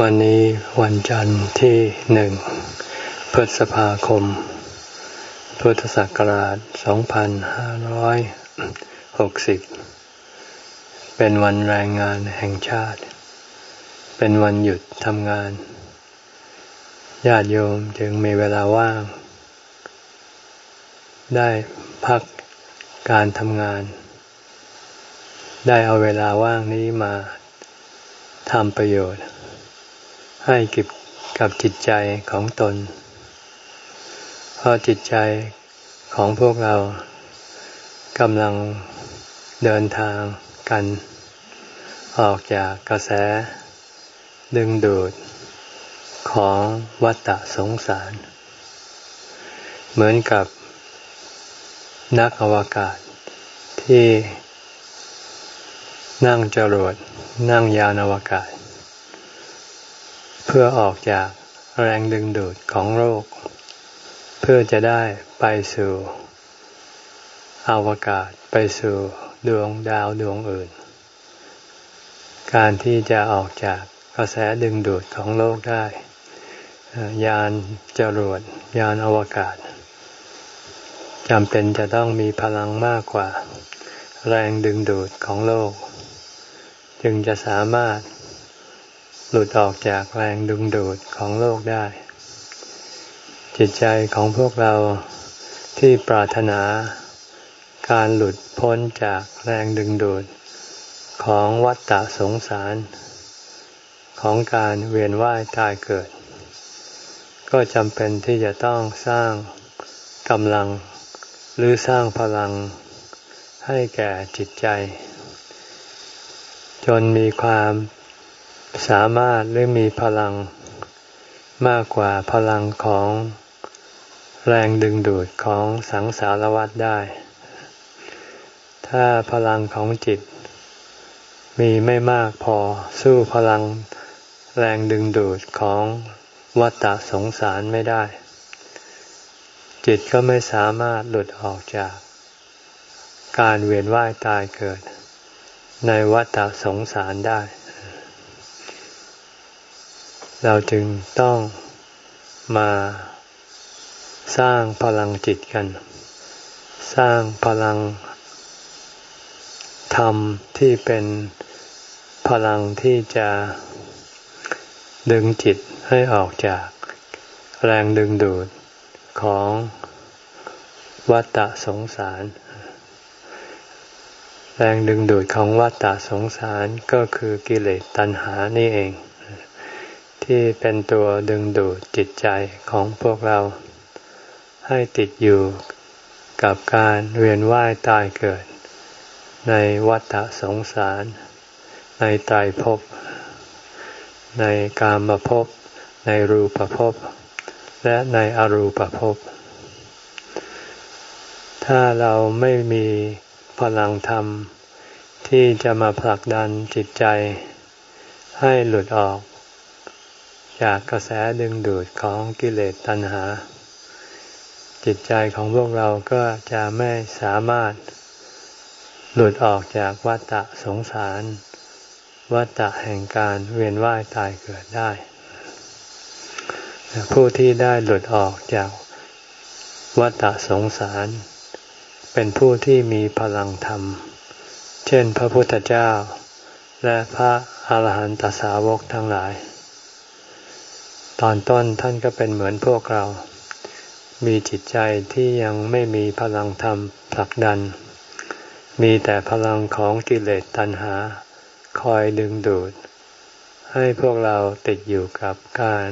วันนี้วันจันทร์ที่หนึ่งพฤษภาคม พุทธศักราช 2560 เป็นวันแรงงานแห่งชาติ เป็นวันหยุดทำงาน ญาติโยมจึงมีเวลาว่าง ได้พักการทำงาน ได้เอาเวลาว่างนี้มาทำประโยชน์ ให้กับกับจิตใจของตน เพราะจิตใจของพวกเรากำลังเดินทางกัน ออกจากกระแส ดึงดูด ของวัฏสงสาร เหมือนกับนักอวกาศที่นั่งจรวดนั่งยานอวกาศ เพื่อออกจากแรงดึงดูดของโลกเพื่อจะได้ไปสู่อวกาศไปสู่ดวงดาวดวงอื่น การที่จะออกจากกระแสดึงดูดของโลกได้ ยานจรวดยานอวกาศจำเป็นจะต้องมีพลังมากกว่า แรงดึงดูดของโลก จึงจะสามารถ หลุดออกจากแรงดึงดูดของโลกได้ จิตใจของพวกเราที่ปรารถนาการหลุดพ้นจากแรงดึงดูดของวัฏฏะสงสาร ของการเวียนว่ายตายเกิด ก็จำเป็นที่จะต้องสร้างกำลังหรือสร้างพลังให้แก่จิตใจ จนมีความ สามารถหรือมีพลังมากกว่าพลังของแรงดึงดูดของสังสารวัฏได้ ถ้าพลังของจิต มีไม่มากพอสู้พลังแรงดึงดูดของวัฏฏะสงสารไม่ได้ จิตก็ไม่สามารถหลุดออกจากการเวียนว่ายตายเกิด ในวัฏฏะสงสารได้ เราจึงต้องมาสร้างพลังจิตกัน สร้างพลังธรรมที่เป็นพลังที่จะดึงจิตให้ออกจากแรงดึงดูดของวัฏฏะสงสาร แรงดึงดูดของวัฏฏะสงสารก็คือกิเลสตัณหานี่เอง ที่เป็นตัวดึงดูดจิตใจของพวกเรา ให้ติดอยู่กับการเวียนว่ายตายเกิด ในวัฏสงสาร ในตายภพในกามภพในรูปภพและในอรูปภพถ้าเราไม่มีพลังธรรมที่จะมาผลักดันจิตใจ ให้หลุดออก จากกระแสดึงดูดของกิเลสตัณหา จิตใจของพวกเราก็จะไม่สามารถหลุดออกจากวัฏะสงสารวัฏะแห่งการเวียนว่ายตายเกิดได้ ผู้ที่ได้หลุดออกจากวัฏะสงสาร เป็นผู้ที่มีพลังธรรม เช่นพระพุทธเจ้า และพระอาหารหันตสาวกทั้งหลาย ตอนต้นท่านก็เป็นเหมือนพวกเรา มีจิตใจที่ยังไม่มีพลังธรรมผลักดัน มีแต่พลังของกิเลสตัณหา คอยดึงดูด ให้พวกเราติดอยู่กับการ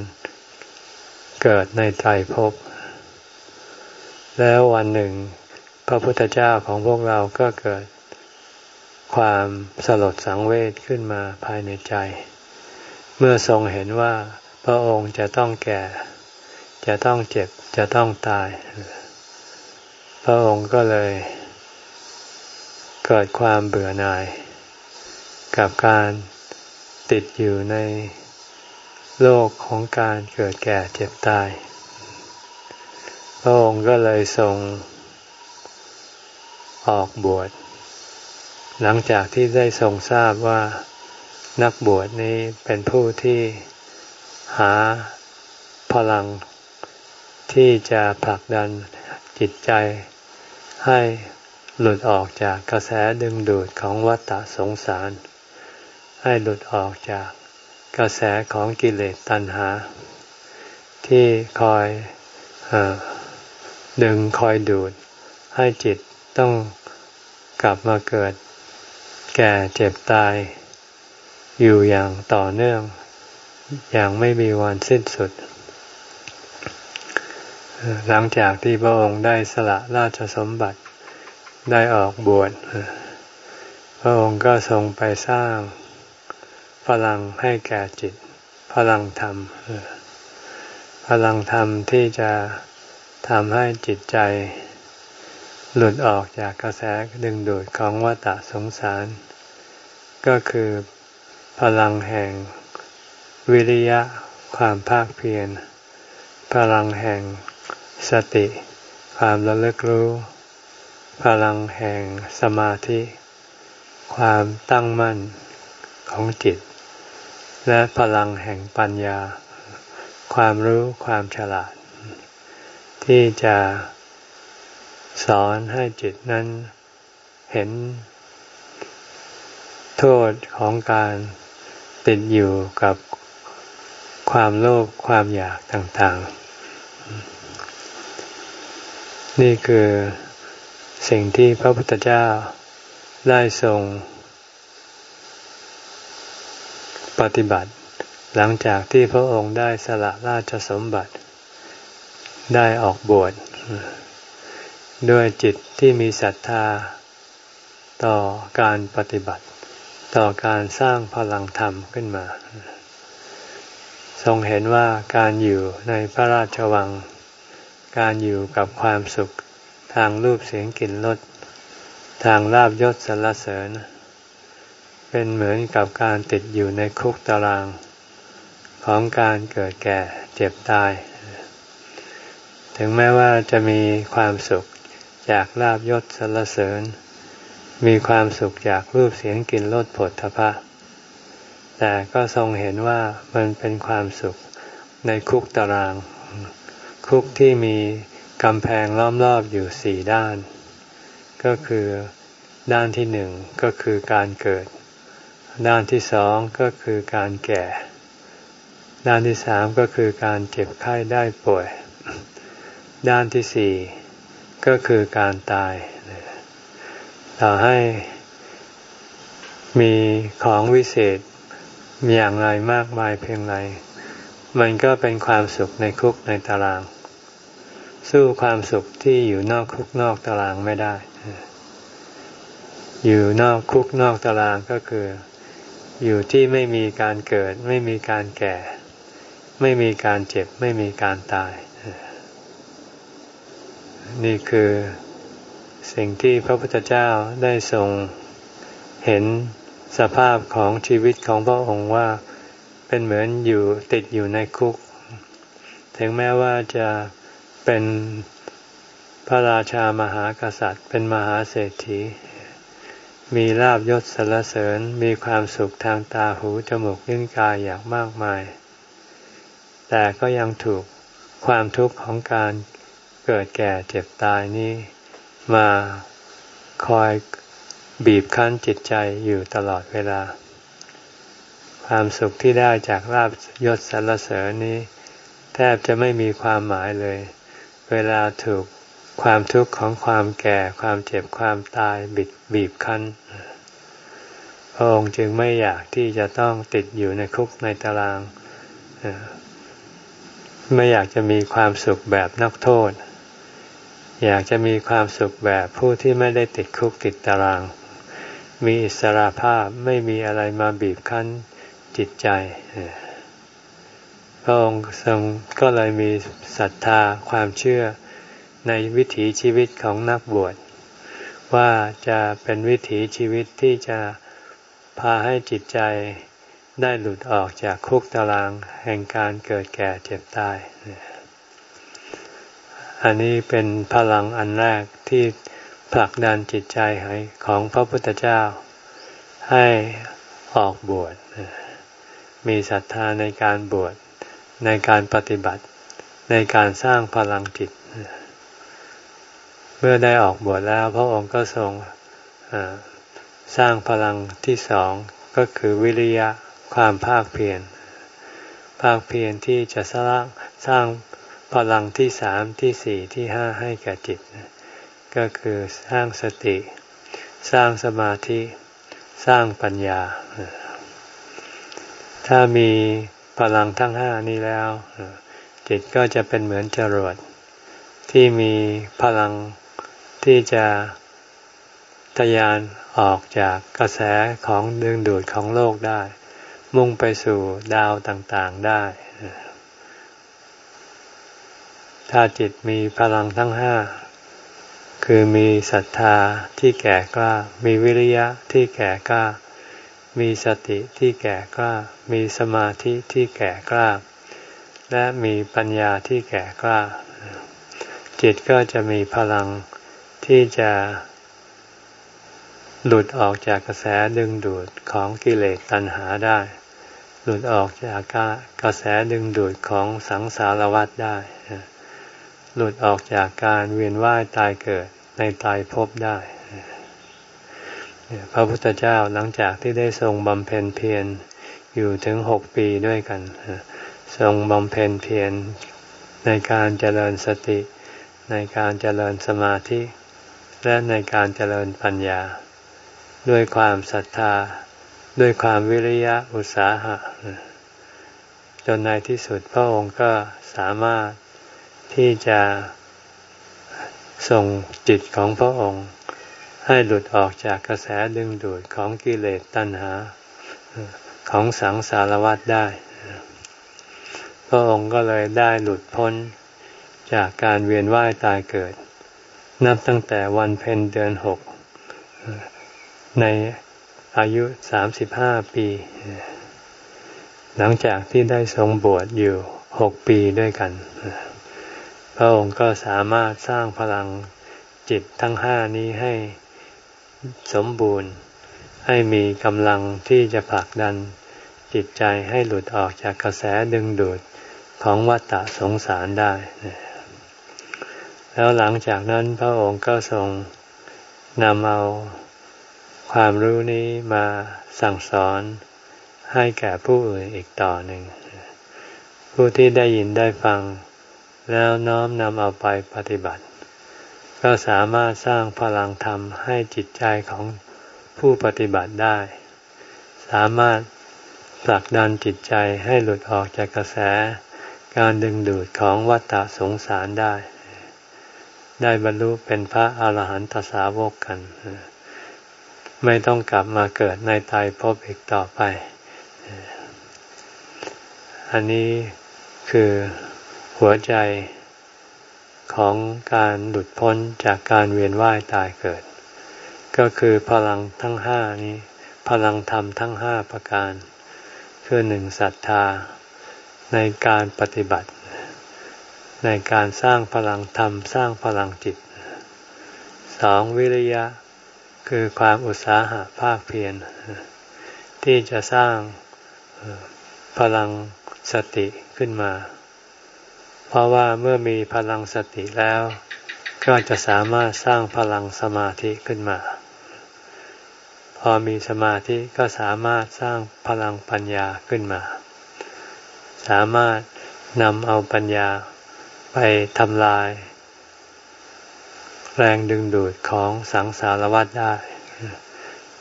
เกิดในใจภพ แล้ววันหนึ่ง พระพุทธเจ้าของพวกเราก็เกิด ความสลดสังเวชขึ้นมาภายในใจ เมื่อทรงเห็นว่า พระองค์จะต้องแก่ จะต้องเจ็บ จะต้องตาย พระองค์ก็เลย เกิดความเบื่อหน่าย กับการติดอยู่ในโลกของการเกิดแก่เจ็บตาย พระองค์ก็เลยทรงออกบวช หลังจากที่ได้ทรงทราบว่านักบวชนี้เป็นผู้ที่ หาพลังที่จะผลักดันจิตใจให้หลุดออกจากกระแสดึงดูดของวัฏฏะสงสาร ให้หลุดออกจากกระแสของกิเลสตัณหา ที่คอยอดึงคอยดูด ให้จิตต้องกลับมาเกิด แก่เจ็บตาย อยู่อย่างต่อเนื่อง อย่างไม่มีวันสิ้นสุด หลังจากที่พระองค์ได้สละราชสมบัติได้ออกบวชพระองค์ก็ทรงไปสร้างพลังให้แก่จิต พลังธรรม พลังธรรมที่จะทำให้จิตใจ หลุดออกจากกระแสดึงดูดของวัฏสงสาร ก็คือพลังแห่ง วิริยะความภาคเพียร พลังแห่งสติ ความระลึกรู้ พลังแห่งสมาธิ ความตั้งมั่นของจิต และพลังแห่งปัญญา ความรู้ความฉลาด ที่จะสอนให้จิตนั้นเห็น โทษของการติดอยู่กับ ความโลภความอยากต่างๆ นี่คือสิ่งที่พระพุทธเจ้าได้ทรง ปฏิบัติ หลังจากที่พระองค์ได้สละราชสมบัติ ได้ออกบวชด้วยจิตที่มีศรัทธา ต่อการปฏิบัติ ต่อการสร้างพลังธรรมขึ้นมา ทรงเห็นว่าการอยู่ในพระราชวัง การอยู่กับความสุขทางรูปเสียงกลิ่นรสทางลาบยศสรรเสริญ เป็นเหมือนกับการติดอยู่ในคุกตาราง ของการเกิดแก่เจ็บตาย ถึงแม้ว่าจะมีความสุขจากลาบยศสรรเสริญ มีความสุขจากรูปเสียงกลิ่นรสผลทพะ แต่ก็ทรงเห็นว่ามันเป็นความสุขในคุกตาราง คุกที่มีกำแพงล้อมรอบอยู่สี่ด้าน ก็คือด้านที่หนึ่งก็คือการเกิด ด้านที่สองก็คือการแก่ ด้านที่สามก็คือการเจ็บไข้ได้ป่วย ด้านที่สี่ก็คือการตายต่อให้มีของวิเศษ อย่างไรมากมายเพียงไรมันก็เป็นความสุขในคุกในตาราง สู้ความสุขที่อยู่นอกคุกนอกตารางไม่ได้ อยู่นอกคุกนอกตารางก็คือ อยู่ที่ไม่มีการเกิด ไม่มีการแก่ ไม่มีการเจ็บ ไม่มีการตาย นี่คือสิ่งที่พระพุทธเจ้าได้ทรงเห็น สภาพของชีวิตของพระองค์ว่าเป็นเหมือนอยู่ติดอยู่ในคุก ถึงแม้ว่าจะเป็นพระราชามหากษัตริย์ เป็นมหาเศรษฐี มีลาบยศสรรเสริญมีความสุขทางตาหูจมูกลิ้นกายอย่างมากมาย แต่ก็ยังถูกความทุกข์ของการเกิดแก่เจ็บตายนี้มาคอย บีบคั้นจิตใจอยู่ตลอดเวลา ความสุขที่ได้จากลาบยศสรรเสริญนี้ แทบจะไม่มีความหมายเลย เวลาถูกความทุกข์ของความแก่ความเจ็บความตายบิดบีบคั้นพระองค์จึงไม่อยากที่จะต้องติดอยู่ในคุกในตาราง ไม่อยากจะมีความสุขแบบนักโทษ อยากจะมีความสุขแบบผู้ที่ไม่ได้ติดคุกติดตาราง มีอิสระภาพไม่มีอะไรมาบีบคั้นจิตใจพระองค์ทรงก็เลยมีศรัทธาความเชื่อในวิถีชีวิตของนักบวช ว่าจะเป็นวิถีชีวิตที่จะพาให้จิตใจได้หลุดออกจากคุกตารางแห่งการเกิดแก่เจ็บตาย อันนี้เป็นพลังอันแรกที่ ผลักดันจิตใจของพระพุทธเจ้า ให้ออกบวช มีศรัทธาในการบวช ในการปฏิบัติ ในการสร้างพลังจิต เมื่อได้ออกบวชแล้วพระองค์ก็ทรงสร้างพลังที่สองก็คือวิริยะความภาคเพียร ภาคเพียรที่จะสร้างสร้างพลังที่สามที่สี่ที่ห้าให้แก่จิต ก็คือสร้างสติ สร้างสมาธิ สร้างปัญญา ถ้ามีพลังทั้งห้านี้แล้ว จิตก็จะเป็นเหมือนจรวดที่มีพลังที่จะทะยานออกจากกระแสของดึงดูดของโลกได้ มุ่งไปสู่ดาวต่างๆได้ ถ้าจิตมีพลังทั้งห้า คือมีศรัทธาที่แก่กล้า มีวิริยะที่แก่กล้า มีสติที่แก่กล้า มีสมาธิที่แก่กล้า และมีปัญญาที่แก่กล้า จิตก็จะมีพลังที่จะหลุดออกจากกระแสดึงดูดของกิเลสตัณหาได้ หลุดออกจากกระแสดึงดูดของสังสารวัฏได้ หลุดออกจากการเวียนว่ายตายเกิด ในตายภพได้พระพุทธเจ้าหลังจากที่ได้ทรงบำเพ็ญเพียรอยู่ถึงหกปีด้วยกัน ทรงบำเพ็ญเพียรในการเจริญสติ ในการเจริญสมาธิ และในการเจริญปัญญา ด้วยความศรัทธา ด้วยความวิริยะอุตสาหะ จนในที่สุดพระองค์ก็สามารถที่จะ ส่งจิตของพระองค์ ให้หลุดออกจากกระแสดึงดูดของกิเลสตัณหาของสังสารวัฏได้ พระองค์ก็เลยได้หลุดพ้นจากการเวียนว่ายตายเกิด นับตั้งแต่วันเพ็ญเดือนหกในอายุสามสิบห้าปี หลังจากที่ได้ทรงบวชอยู่หกปีด้วยกัน ระองค์ก็สามารถสร้างพลังจิตทั้งห้านี้ให้สมบูรณ์ ให้มีกำลังที่จะผลักดันจิตใจให้หลุดออกจากกระแสดึงดูดของวัฏฏะสงสารได้ แล้วหลังจากนั้นพระองค์ก็ทรงนำเอาความรู้นี้มาสั่งสอนให้แก่ผู้อื่นอีกต่อหนึ่ง ผู้ที่ได้ยินได้ฟัง แล้วน้อมนำเอาไปปฏิบัติ ก็สามารถสร้างพลังธรรมให้จิตใจของผู้ปฏิบัติได้ สามารถผลักดันจิตใจให้หลุดออกจากกระแส การดึงดูดของวัฏฏะสงสารได้ ได้บรรลุเป็นพระอาหารหันตสาวกกัน ไม่ต้องกลับมาเกิดในตายพบอีกต่อไป อันนี้คือ หัวใจของการหลุดพ้นจากการเวียนว่ายตายเกิด ก็คือพลังทั้งห้านี้ พลังธรรมทั้งห้าประการ คือหนึ่งศรัทธาในการปฏิบัติ ในการสร้างพลังธรรมสร้างพลังจิตสองวิริยะ คือความอุตสาหะภาคเพียรที่จะสร้างพลังสติขึ้นมา เพราะว่าเมื่อมีพลังสติแล้ว ก็จะสามารถสร้างพลังสมาธิขึ้นมา พอมีสมาธิก็สามารถสร้างพลังปัญญาขึ้นมา สามารถนำเอาปัญญาไปทำลาย แรงดึงดูดของสังสารวัฏได้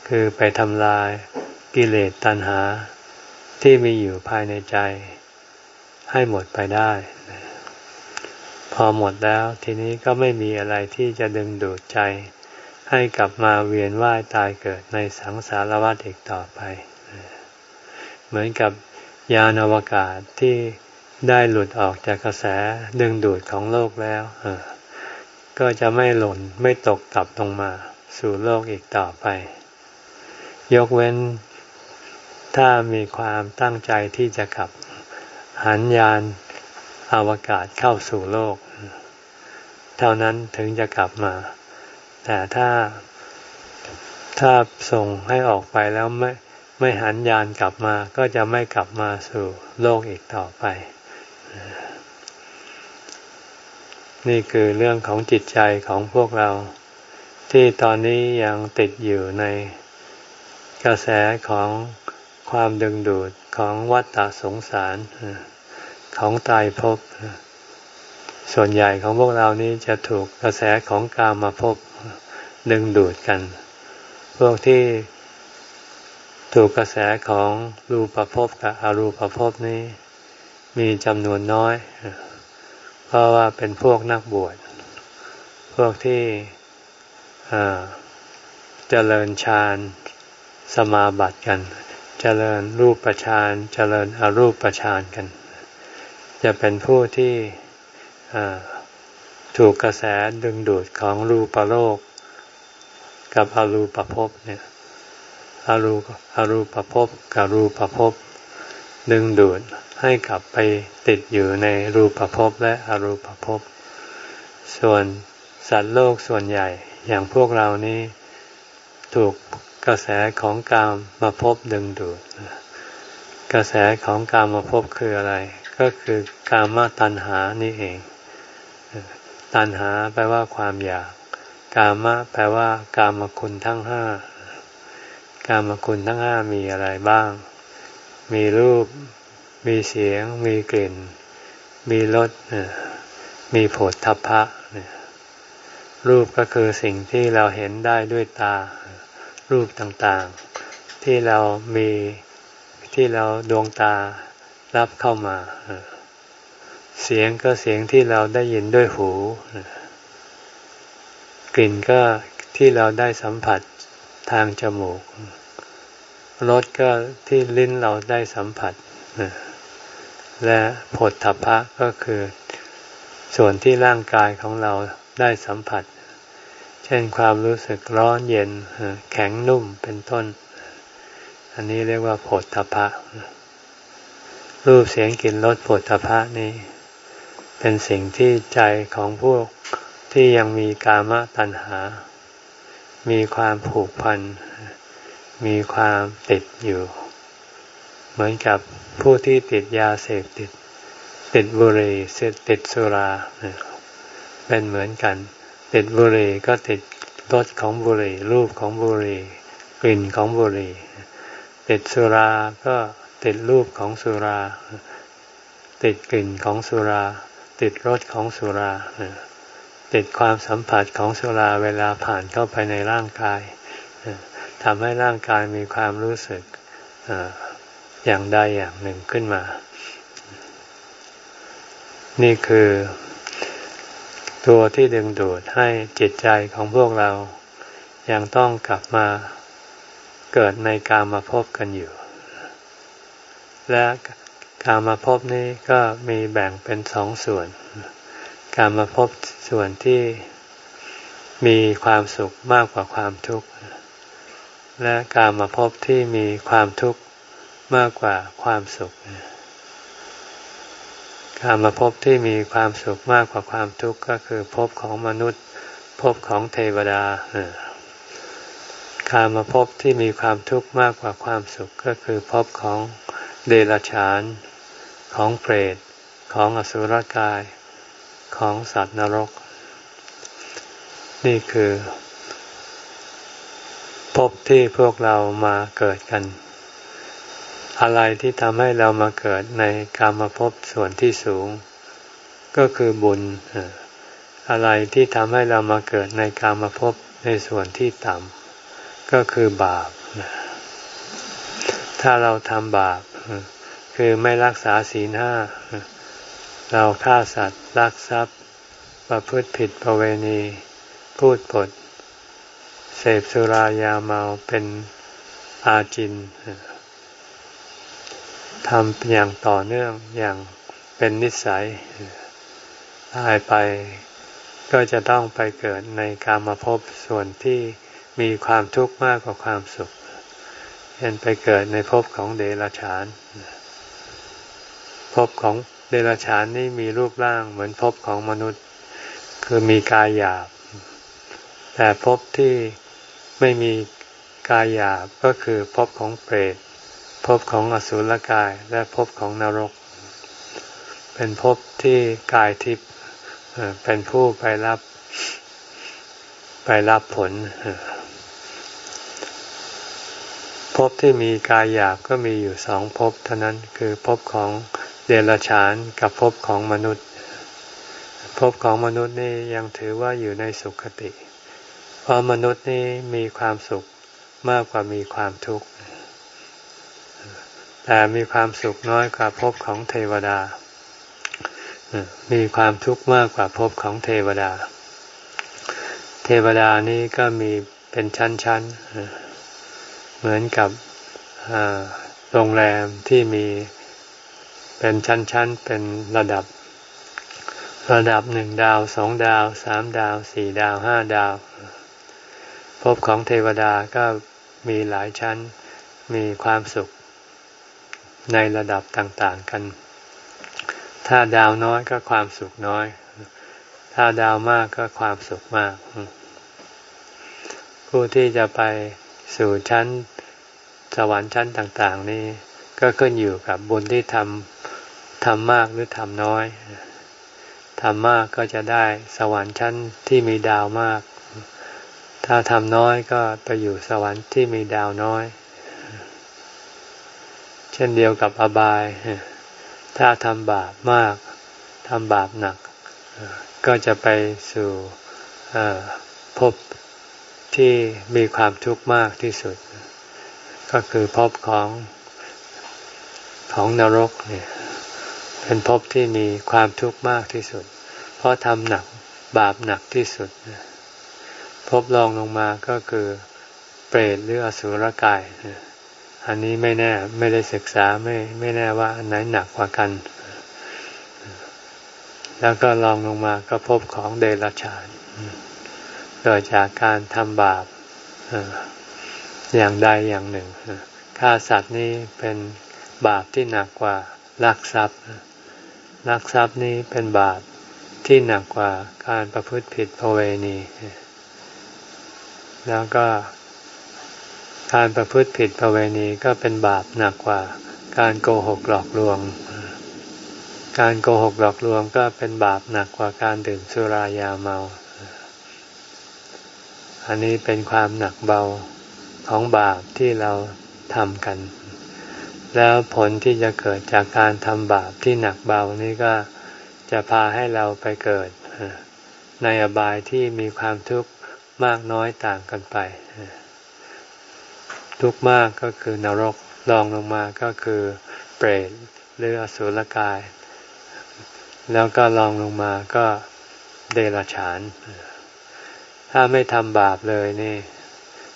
คือไปทำลายกิเลสตัณหาที่มีอยู่ภายในใจให้หมดไปได้ พอหมดแล้วทีนี้ก็ไม่มีอะไรที่จะดึงดูดใจ ให้กลับมาเวียนว่ายตายเกิดในสังสารวัฏอีกต่อไป เหมือนกับยานอวกาศที่ได้หลุดออกจากกระแสดึงดูดของโลกแล้วก็จะไม่หล่นไม่ตกตับลงมาสู่โลกอีกต่อไป ยกเว้นถ้ามีความตั้งใจที่จะขับหันยาน อวกาศเข้าสู่โลก เท่านั้นถึงจะกลับมา แต่ถ้าถ้าส่งให้ออกไปแล้วไม่ไม่หันยานกลับมาก็จะไม่กลับมาสู่โลกอีกต่อไป นี่คือเรื่องของจิตใจของพวกเรา ที่ตอนนี้ยังติดอยู่ในกระแสของความดึงดูดของวัฏฏะสงสาร ของตายภพส่วนใหญ่ของพวกเรานี้จะถูกกระแสของกามาภพดึงดูดกัน พวกที่ถูกกระแสของรูปภพกับอรูปภพนี้มีจำนวนน้อย เพราะว่าเป็นพวกนักบวช พวกที่เจริญฌานสมาบัติกัน เจริญรูปประชานเจริญอรูปประชานกัน จะเป็นผู้ที่ถูกกระแสดึงดูดของรูปโลก กับอรูปภพเนี่ยอรูอรูปภพกับรูปภพดึงดูดให้กลับไปติดอยู่ในรูปภพและอรูปภพ ส่วนสัตว์โลกส่วนใหญ่อย่างพวกเรานี้ถูกกระแสของกามมาพบดึงดูด กระแสของกามมาพบคืออะไร ก็คือกามตัณหานี่เอง ตัณหาแปลว่าความอยาก กามะแปลว่า กามคุณทั้งห้ากามคุณทั้งห้ามีอะไรบ้าง มีรูป มีเสียง มีกลิ่น มีรสมีโผฏฐัพพะรูปก็คือสิ่งที่เราเห็นได้ด้วยตา รูปต่างๆ ที่เรามีที่เราดวงตา รับเข้ามา เสียงก็เสียงที่เราได้ยินด้วยหู กลิ่นก็ที่เราได้สัมผัสทางจมูกรสก็ที่ลิ้นเราได้สัมผัส และผลทพะก็คือ ส่วนที่ร่างกายของเราได้สัมผัส เช่นความรู้สึกร้อนเย็นแข็งนุ่มเป็นต้น อันนี้เรียกว่าผลทพะ รูปเสียงกลิ่นรสผลทพะนี้ เป็นสิ่งที่ใจของพวกที่ยังมีกามตัณหา มีความผูกพัน มีความติดอยู่ เหมือนกับผู้ที่ติดยาเสพติด ติดบุหรี่ติดสุรา เป็นเหมือนกัน ติดบุหรี่ก็ติดรสของบุหรี่ รูปของบุหรี่ กลิ่นของบุหรี่ ติดสุราก็ ติดรูปของสุรา ติดกลิ่นของสุรา ติดรสของสุรา ติดความสัมผัสของสุราเวลาผ่านเข้าไปในร่างกายทำให้ร่างกายมีความรู้สึกอย่างใดอย่างหนึ่งขึ้นมา นี่คือ ตัวที่ดึงดูดให้จิตใจของพวกเรา ยังต้องกลับมาเกิดในกามาพบกันอยู่ และกามาพบนี้ก็มีแบ่งเป็นสองส่วน การมาพบส่วนที่มีความสุขมากกว่าความทุกข์ และการมาพบที่มีความทุกข์มากกว่าความสุขการมาพบที่มีความสุขมากกว่าความทุกข์ก็คือพบของมนุษย์พบของเทวดาการมาพบที่มีความทุกข์มากกว่าความสุขก็คือพบของ เดรัจฉาน ของเปรต ของอสุรกาย ของสัตว์นรก นี่คือพบที่พวกเรามาเกิดกัน อะไรที่ทำให้เรามาเกิดในกามภพส่วนที่สูง ก็คือบุญ อะไรที่ทำให้เรามาเกิดในกามภพในส่วนที่ต่ำก็คือบาป ถ้าเราทำบาป คือไม่รักษาศีลห้า เราฆ่าสัตว์ลักทรัพย์ ประพฤติผิดประเวณี พูดปด เสพสุรายาเมาเป็นอาจินทำอย่างต่อเนื่องอย่างเป็นนิสัยตายไปก็จะต้องไปเกิดในกามภพส่วนที่มีความทุกข์มากกว่าความสุข เช่นไปเกิดในภพของเดรัจฉานภพของเดรัจฉานนี่มีรูปร่างเหมือนภพของมนุษย์ คือมีกายหยาบ แต่ภพที่ไม่มีกายหยาบก็คือภพของเปรตภพของอสุรกายและภพของนรก เป็นภพที่กายทิพย์เป็นผู้ไปรับไปรับผล ภพที่มีกายหยาบก็มีอยู่สองภพเท่านั้นคือภพของเดรัจฉานกับภพของมนุษย์ภพของมนุษย์นี่ยังถือว่าอยู่ในสุขติ เพราะมนุษย์นี่มีความสุขมากกว่ามีความทุกข์ แต่มีความสุขน้อยกว่าภพของเทวดา มีความทุกข์มากกว่าภพของเทวดา เทวดานี้ก็มีเป็นชั้นๆ เหมือนกับโรงแรมที่มีเป็นชั้นๆ เป็นระดับ ระดับหนึ่งดาวสองดาวสามดาวสี่ดาวห้าดาวภพของเทวดาก็มีหลายชั้นมีความสุขในระดับต่างๆกัน ถ้าดาวน้อยก็ความสุขน้อย ถ้าดาวมากก็ความสุขมาก ผู้ที่จะไป สู่ชั้นสวรรค์ชั้นต่าง ๆ นี่ก็ขึ้นอยู่กับบุญที่ทำทำมากหรือทำน้อยทำมากก็จะได้สวรรค์ชั้นที่มีดาวมาก ถ้าทำน้อยก็ไปอยู่สวรรค์ที่มีดาวน้อย เช่นเดียวกับอบาย ถ้าทำบาปมากทำบาปหนัก ก็จะไปสู่ภพ ที่มีความทุกข์มากที่สุด ก็คือภพของของนรกเนี่ยเป็นภพที่มีความทุกข์มากที่สุด เพราะทำหนักบาปหนักที่สุดภพรองลงมาก็คือเปรตหรืออสุรกาย อันนี้ไม่แน่ไม่ได้ศึกษาไม่ไม่แน่ว่าอันไหนหนักกว่ากัน แล้วก็ลองลงมาก็พบของเดรัจฉาน เกิดจากการทำบาปอย่างใดอย่างหนึ่งฆ่าสัตว์นี้เป็นบาปที่หนักกว่าลักทรัพย์ลักทรัพย์นี้เป็นบาปที่หนักกว่าการประพฤติผิดประเวณี แล้วก็การประพฤติผิดประเวณีก็เป็นบาปหนักกว่าการโกหกหลอกลวง การโกหกหลอกลวงก็เป็นบาปหนักกว่าการดื่มสุรายาเมา อันนี้เป็นความหนักเบาของบาปที่เราทำกัน แล้วผลที่จะเกิดจากการทำบาปที่หนักเบานี้ก็จะพาให้เราไปเกิด ในอบายที่มีความทุกข์มากน้อยต่างกันไป ทุกข์มากก็คือนรกรองลงมาก็คือเปรตหรืออสุรกาย แล้วก็รองลงมาก็เดรัจฉาน ถ้าไม่ทำบาปเลยนี่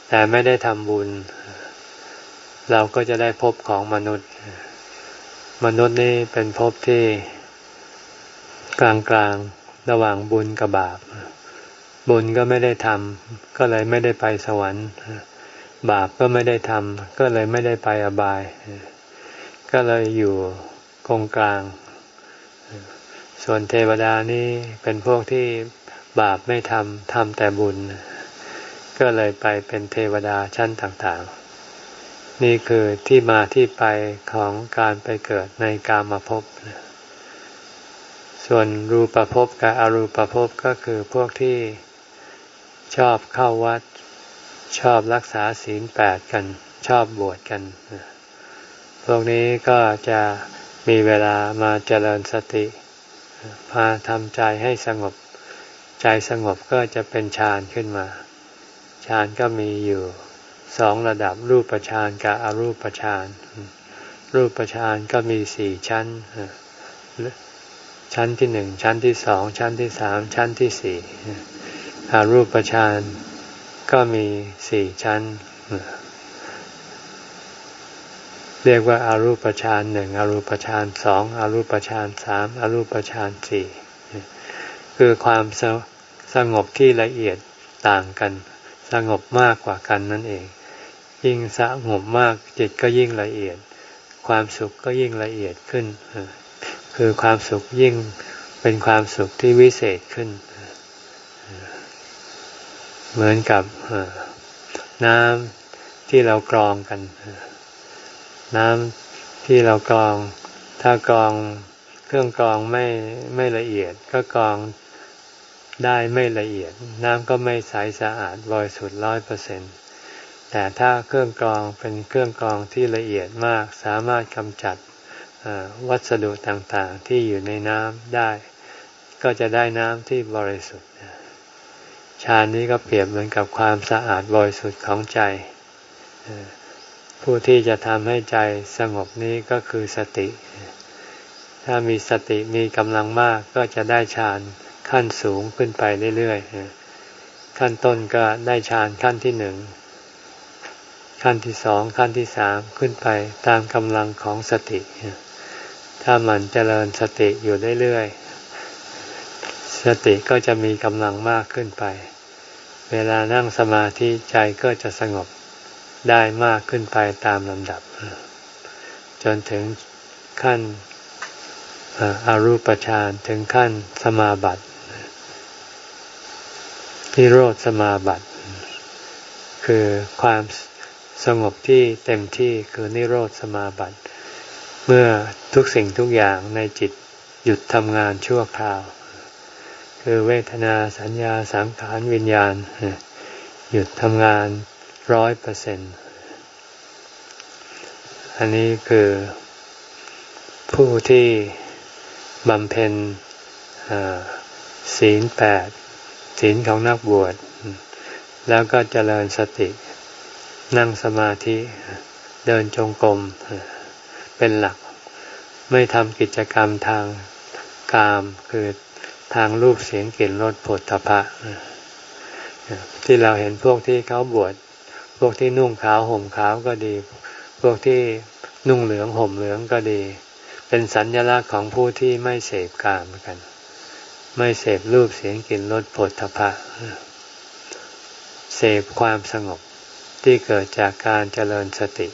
แต่ไม่ได้ทำบุญ เราก็จะได้พบของมนุษย์ มนุษย์นี่เป็นพบที่กลางกลางระหว่างบุญกับบาป บุญก็ไม่ได้ทำก็เลยไม่ได้ไปสวรรค์ บาปก็ไม่ได้ทำก็เลยไม่ได้ไปอบาย ก็เลยอยู่กงกลาง ส่วนเทวดานี่เป็นพวกที่ บาปไม่ทำทำแต่บุญ ก็เลยไปเป็นเทวดาชั้นต่างๆ นี่คือที่มาที่ไปของการไปเกิดในกามภพส่วนรูปภพกับอรูปภพก็คือพวกที่ชอบเข้าวัด ชอบรักษาศีลแปดกัน ชอบบวชกัน พวกนี้ก็จะมีเวลามาเจริญสติ พาทำใจให้สงบ ใจสงบก็จะเป็นฌานขึ้นมา ฌานก็มีอยู่สองระดับรูปฌานกับอรูปฌาน รูปฌานก็มีสี่ชั้น ชั้นที่หนึ่งชั้นที่สองชั้นที่สามชั้นที่สี่อรูปฌานก็มีสี่ชั้น เรียกว่าอารูปฌานหนึ่งอารูปฌานสองอารูปฌานสามอารูปฌานสี่ คือความสสงบที่ละเอียดต่างกัน สงบมากกว่ากันนั่นเอง ยิ่งสงบมากจิตก็ยิ่งละเอียด ความสุขก็ยิ่งละเอียดขึ้น คือความสุขยิ่งเป็นความสุขที่วิเศษขึ้น เหมือนกับน้ำที่เรากรองกัน น้ำที่เรากรอง ถ้ากรองเครื่องกรองไม่ไม่ละเอียด ก็กรอง ได้ไม่ละเอียด น้ำก็ไม่ใสสะอาดบริสุทธิ์ร้อยเปอร์เซ็นแต่ถ้าเครื่องกรองเป็นเครื่องกรองที่ละเอียดมาก สามารถกำจัดวัสดุต่างๆที่อยู่ในน้ำได้ ก็จะได้น้ำที่บริสุทธิ์ฌานนี้ก็เปรียบเหมือนกับความสะอาดบริสุทธิ์ของใจ ผู้ที่จะทำให้ใจสงบนี้ก็คือสติ ถ้ามีสติมีกำลังมากก็จะได้ฌาน ขั้นสูงขึ้นไปเรื่อยๆขั้นต้นก็ได้ฌานขั้นที่หนึ่งขั้นที่สองขั้นที่สามขึ้นไปตามกำลังของสติ ถ้ามันเจริญสติอยู่เรื่อยๆสติก็จะมีกำลังมากขึ้นไป เวลานั่งสมาธิใจก็จะสงบได้มากขึ้นไปตามลำดับ จนถึงขั้นอารูปฌานถึงขั้นสมาบัติ นิโรธสมาบัติ คือความสงบที่เต็มที่คือนิโรธสมาบัติ เมื่อทุกสิ่งทุกอย่างในจิตหยุดทำงานชั่วคราว คือเวทนาสัญญาสังขารวิญญาณ หยุดทำงานร้อยเปอร์เซ็นต์อันนี้คือผู้ที่บำเพ็ญศีลแปด ศีลของนักบวช แล้วก็เจริญสติ นั่งสมาธิเดินจงกรมเป็นหลัก ไม่ทำกิจกรรมทางกามคือทางรูปเสียงกลิ่นรสผลทพะที่เราเห็นพวกที่เขาบวชพวกที่นุ่งขาวห่มขาวก็ดี พวกที่นุ่งเหลืองห่มเหลืองก็ดี เป็นสัญลักษณ์ของผู้ที่ไม่เสพกามกัน ไม่เสพรูปเสียงกลิ่นรสผลทพะเสพความสงบที่เกิดจากการเจริญสติ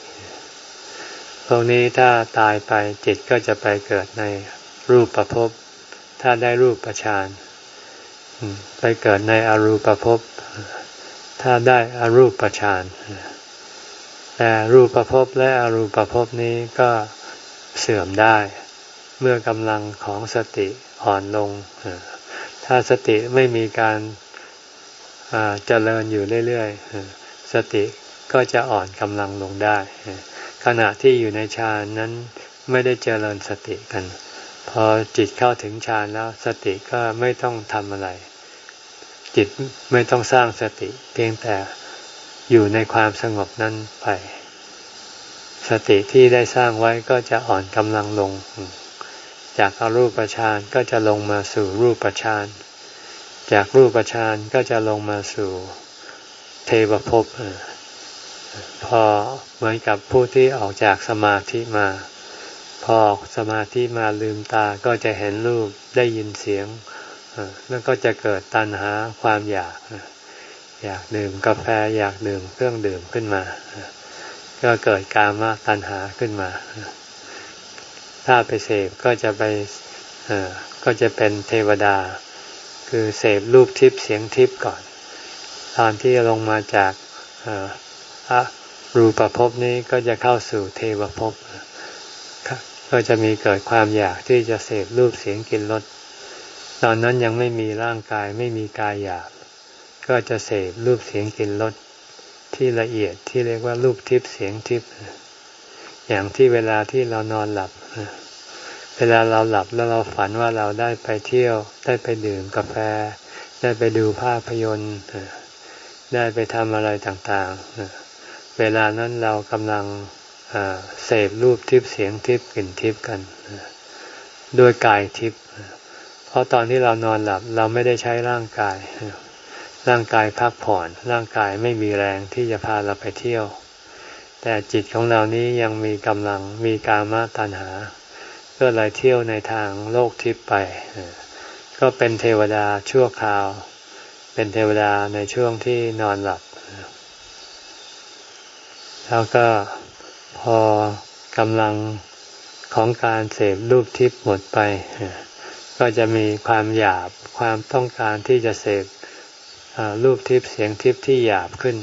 พวกนี้ถ้าตายไปจิตก็จะไปเกิดในรูปประพบถ้าได้รูปประชานไปเกิดในอรูปประพบถ้าได้อรูปประชานแต่รูปประพบและอรูปประพบนี้ก็เสื่อมได้ เมื่อกำลังของสติ อ่อนลง ถ้าสติไม่มีการเจริญอยู่เรื่อยๆ สติก็จะอ่อนกำลังลงได้ ขณะที่อยู่ในฌานนั้นไม่ได้เจริญสติกัน พอจิตเข้าถึงฌานแล้วสติก็ไม่ต้องทำอะไร จิตไม่ต้องสร้างสติ เพียงแต่อยู่ในความสงบนั้นไป สติที่ได้สร้างไว้ก็จะอ่อนกำลังลง จากอารูปฌานก็จะลงมาสู่รูปฌานจากรูปฌานก็จะลงมาสู่เทวภพพอเหมือนกับผู้ที่ออกจากสมาธิมา พอออกสมาธิมาลืมตาก็จะเห็นรูปได้ยินเสียงแล้วก็จะเกิดตัณหาความอยาก อยากดื่มกาแฟอยากดื่มเครื่องดื่มขึ้นมา ก็เกิดกามาตัณหาขึ้นมา ถ้าไปเสพก็จะไปก็จะเป็นเทวดา คือเสพรูปทิพย์เสียงทิพย์ก่อน ตอนที่ลงมาจากรูปภพนี้ก็จะเข้าสู่เทวภพก็จะมีเกิดความอยากที่จะเสพรูปเสียงกลิ่นรสตอนนั้นยังไม่มีร่างกายไม่มีกายอยากก็จะเสพรูปเสียงกลิ่นรสที่ละเอียดที่เรียกว่ารูปทิพย์เสียงทิพย์อย่างที่เวลาที่เรานอนหลับ เวลาเราหลับแล้วเราฝันว่าเราได้ไปเที่ยว ได้ไปดื่มกาแฟ ได้ไปดูภาพยนตร์ได้ไปทำอะไรต่างๆ เวลานั้นเรากำลังเสพรูปทิพย์เสียงทิพย์กลิ่นทิพย์กันด้วยกายทิพย์เพราะตอนที่เรานอนหลับเราไม่ได้ใช้ร่างกาย ร่างกายพักผ่อน ร่างกายไม่มีแรงที่จะพาเราไปเที่ยว แต่จิตของเรานี้ยังมีกำลังมีกามาตัณหา ก็เลยเที่ยวในทางโลกทิพย์ไป ก็เป็นเทวดาชั่วคราว เป็นเทวดาในช่วงที่นอนหลับ แล้วก็พอกำลังของการเสพรูปทิพย์หมดไป ก็จะมีความหยาบความต้องการที่จะเสพรูปทิพย์เสียงทิพย์ที่หยาบขึ้น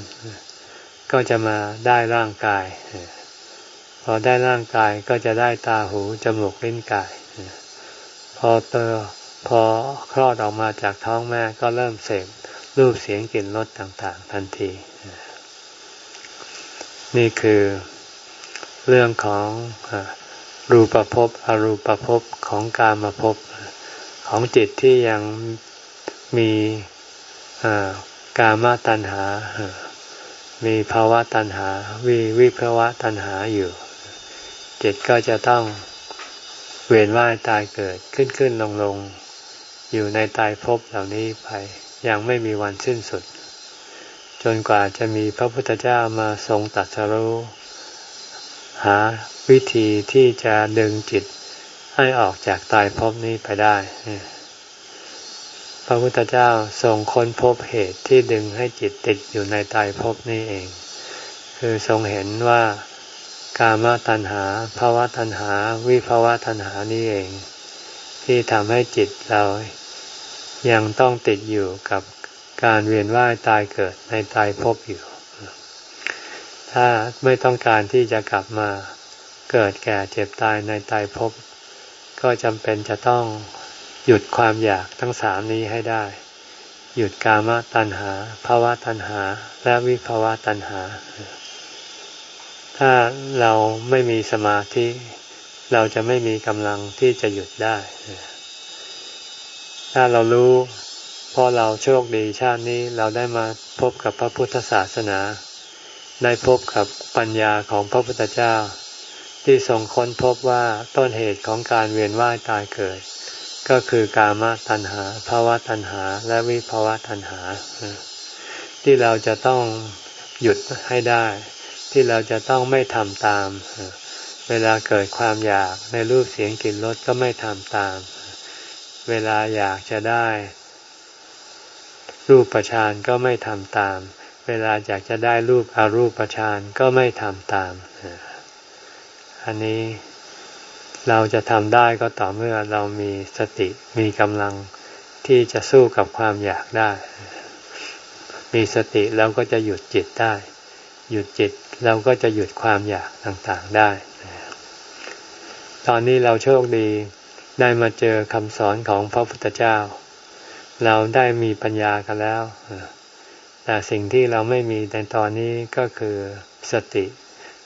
ก็จะมาได้ร่างกาย พอได้ร่างกายก็จะได้ตาหูจมูกลิ้นกาย พอเตอพอคลอดออกมาจากท้องแม่ก็เริ่มเสพรูปเสียงกลิ่นรสต่างๆ ทันที นี่คือเรื่องของรูปภพอรูปภพของกามภพของจิตที่ยังมีกามาตัณหา มีภาวะตัณหาวิวิภาวะตัณหาอยู่ จิตก็จะต้องเวียนว่ายตายเกิดขึ้นขึ้นลงลงอยู่ในตายภพเหล่านี้ไปยังไม่มีวันสิ้นสุด จนกว่าจะมีพระพุทธเจ้ามาทรงตัดสรู้หาวิธีที่จะดึงจิตให้ออกจากตายภพนี้ไปได้ พระพุทธเจ้าทรงค้นพบเหตุที่ดึงให้จิตติดอยู่ในตายภพนี้เอง คือทรงเห็นว่ากามตัณหาภาวะตัณหา วิภาวะตัณหานี่เอง ที่ทำให้จิตเรายังต้องติดอยู่กับการเวียนว่ายตายเกิดในตายภพอยู่ ถ้าไม่ต้องการที่จะกลับมาเกิดแก่เจ็บตายในตายภพก็จำเป็นจะต้อง หยุดความอยากทั้งสามนี้ให้ได้ หยุดกามตัณหาภาวะตัณหา และวิภาวะตัณหา ถ้าเราไม่มีสมาธิ เราจะไม่มีกำลังที่จะหยุดได้ ถ้าเรารู้เพราะเราโชคดีชาตินี้เราได้มาพบกับพระพุทธศาสนา ได้พบกับปัญญาของพระพุทธเจ้า ที่ทรงค้นพบว่าต้นเหตุของการเวียนว่ายตายเกิด ก็คือกามตัณหาภาวะตัณหา และวิภาวะตัณหา ที่เราจะต้องหยุดให้ได้ ที่เราจะต้องไม่ทำตาม เวลาเกิดความอยากในรูปเสียงกลิ่นรสก็ไม่ทำตาม เวลาอยากจะได้ รูปประชานก็ไม่ทำตาม เวลาอยากจะได้รูปอารูปประชานก็ไม่ทำตาม อันนี้ เราจะทำได้ก็ต่อเมื่อเรามีสติมีกำลังที่จะสู้กับความอยากได้ มีสติเราก็จะหยุดจิตได้ หยุดจิตเราก็จะหยุดความอยากต่างๆได้ ตอนนี้เราโชคดีได้มาเจอคำสอนของพระพุทธเจ้า เราได้มีปัญญากันแล้ว แต่สิ่งที่เราไม่มีในตอนนี้ก็คือสติ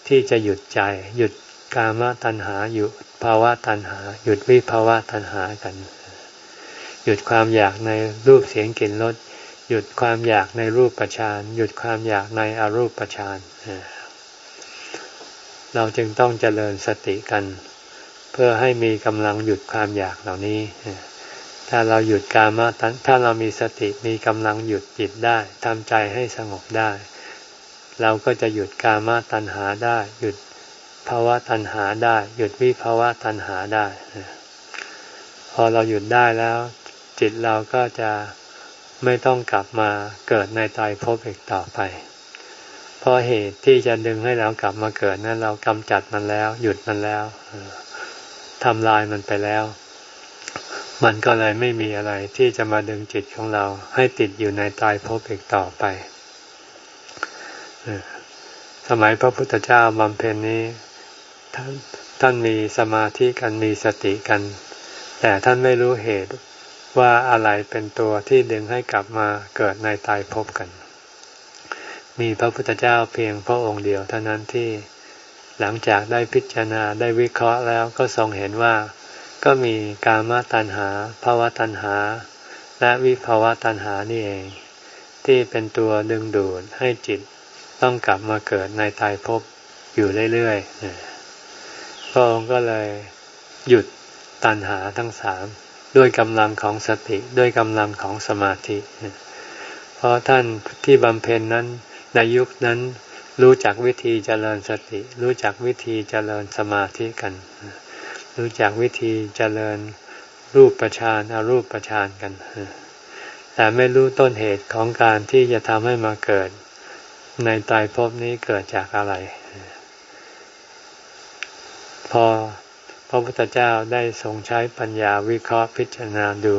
ที่จะหยุดใจ หยุดกามตัณหาหยุด ภาวะตัณหา หยุดวิภาวะตัณหากัน หยุดความอยากในรูปเสียงกลิ่นรสหยุดความอยากในรูปประชานหยุดความอยากในอรูปประชานเราจึงต้องเจริญสติกัน เพื่อให้มีกำลังหยุดความอยากเหล่านี้ ถ้าเราหยุดกามตัณถ้าเรามีสติมีกำลังหยุดจิตได้ทำใจให้สงบได้ เราก็จะหยุดกามตัณหาได้ หยุด ภาวะตัณหาได้ หยุดวิภาวะตัณหาได้ พอเราหยุดได้แล้ว จิตเราก็จะไม่ต้องกลับมาเกิดในตายภพอีกต่อไป เพราะเหตุที่จะดึงให้เรากลับมาเกิดนั้นเรากำจัดมันแล้ว หยุดมันแล้วทำลายมันไปแล้ว มันก็เลยไม่มีอะไรที่จะมาดึงจิตของเรา ให้ติดอยู่ในตายภพอีกต่อไปสมัยพระพุทธเจ้าบำเพ็ญนี้ ท่านท่านมีสมาธิกันมีสติกัน แต่ท่านไม่รู้เหตุว่าอะไรเป็นตัวที่ดึงให้กลับมาเกิดในตายภพกัน มีพระพุทธเจ้าเพียงพระองค์เดียวเท่านั้นที่หลังจากได้พิจารณาได้วิเคราะห์แล้วก็ทรงเห็นว่าก็มีกามตัณหาภาวะตัณหา และวิภาวะตัณหานี่เอง ที่เป็นตัวดึงดูดให้จิตต้องกลับมาเกิดในตายภพอยู่เรื่อยๆ พระองค์ก็เลยหยุดตัณหาทั้งสามด้วยกำลังของสติด้วยกำลังของสมาธิ เพราะท่านที่บำเพ็ญนั้นในยุคนั้นรู้จักวิธีเจริญสติ รู้จักวิธีเจริญสมาธิกัน รู้จักวิธีเจริญรูปประชานอารูปประชานกัน แต่ไม่รู้ต้นเหตุของการที่จะทำให้มาเกิด ในตายภพนี้เกิดจากอะไร พอพระพุทธเจ้าได้ทรงใช้ปัญญาวิเคราะห์พิจารณาดู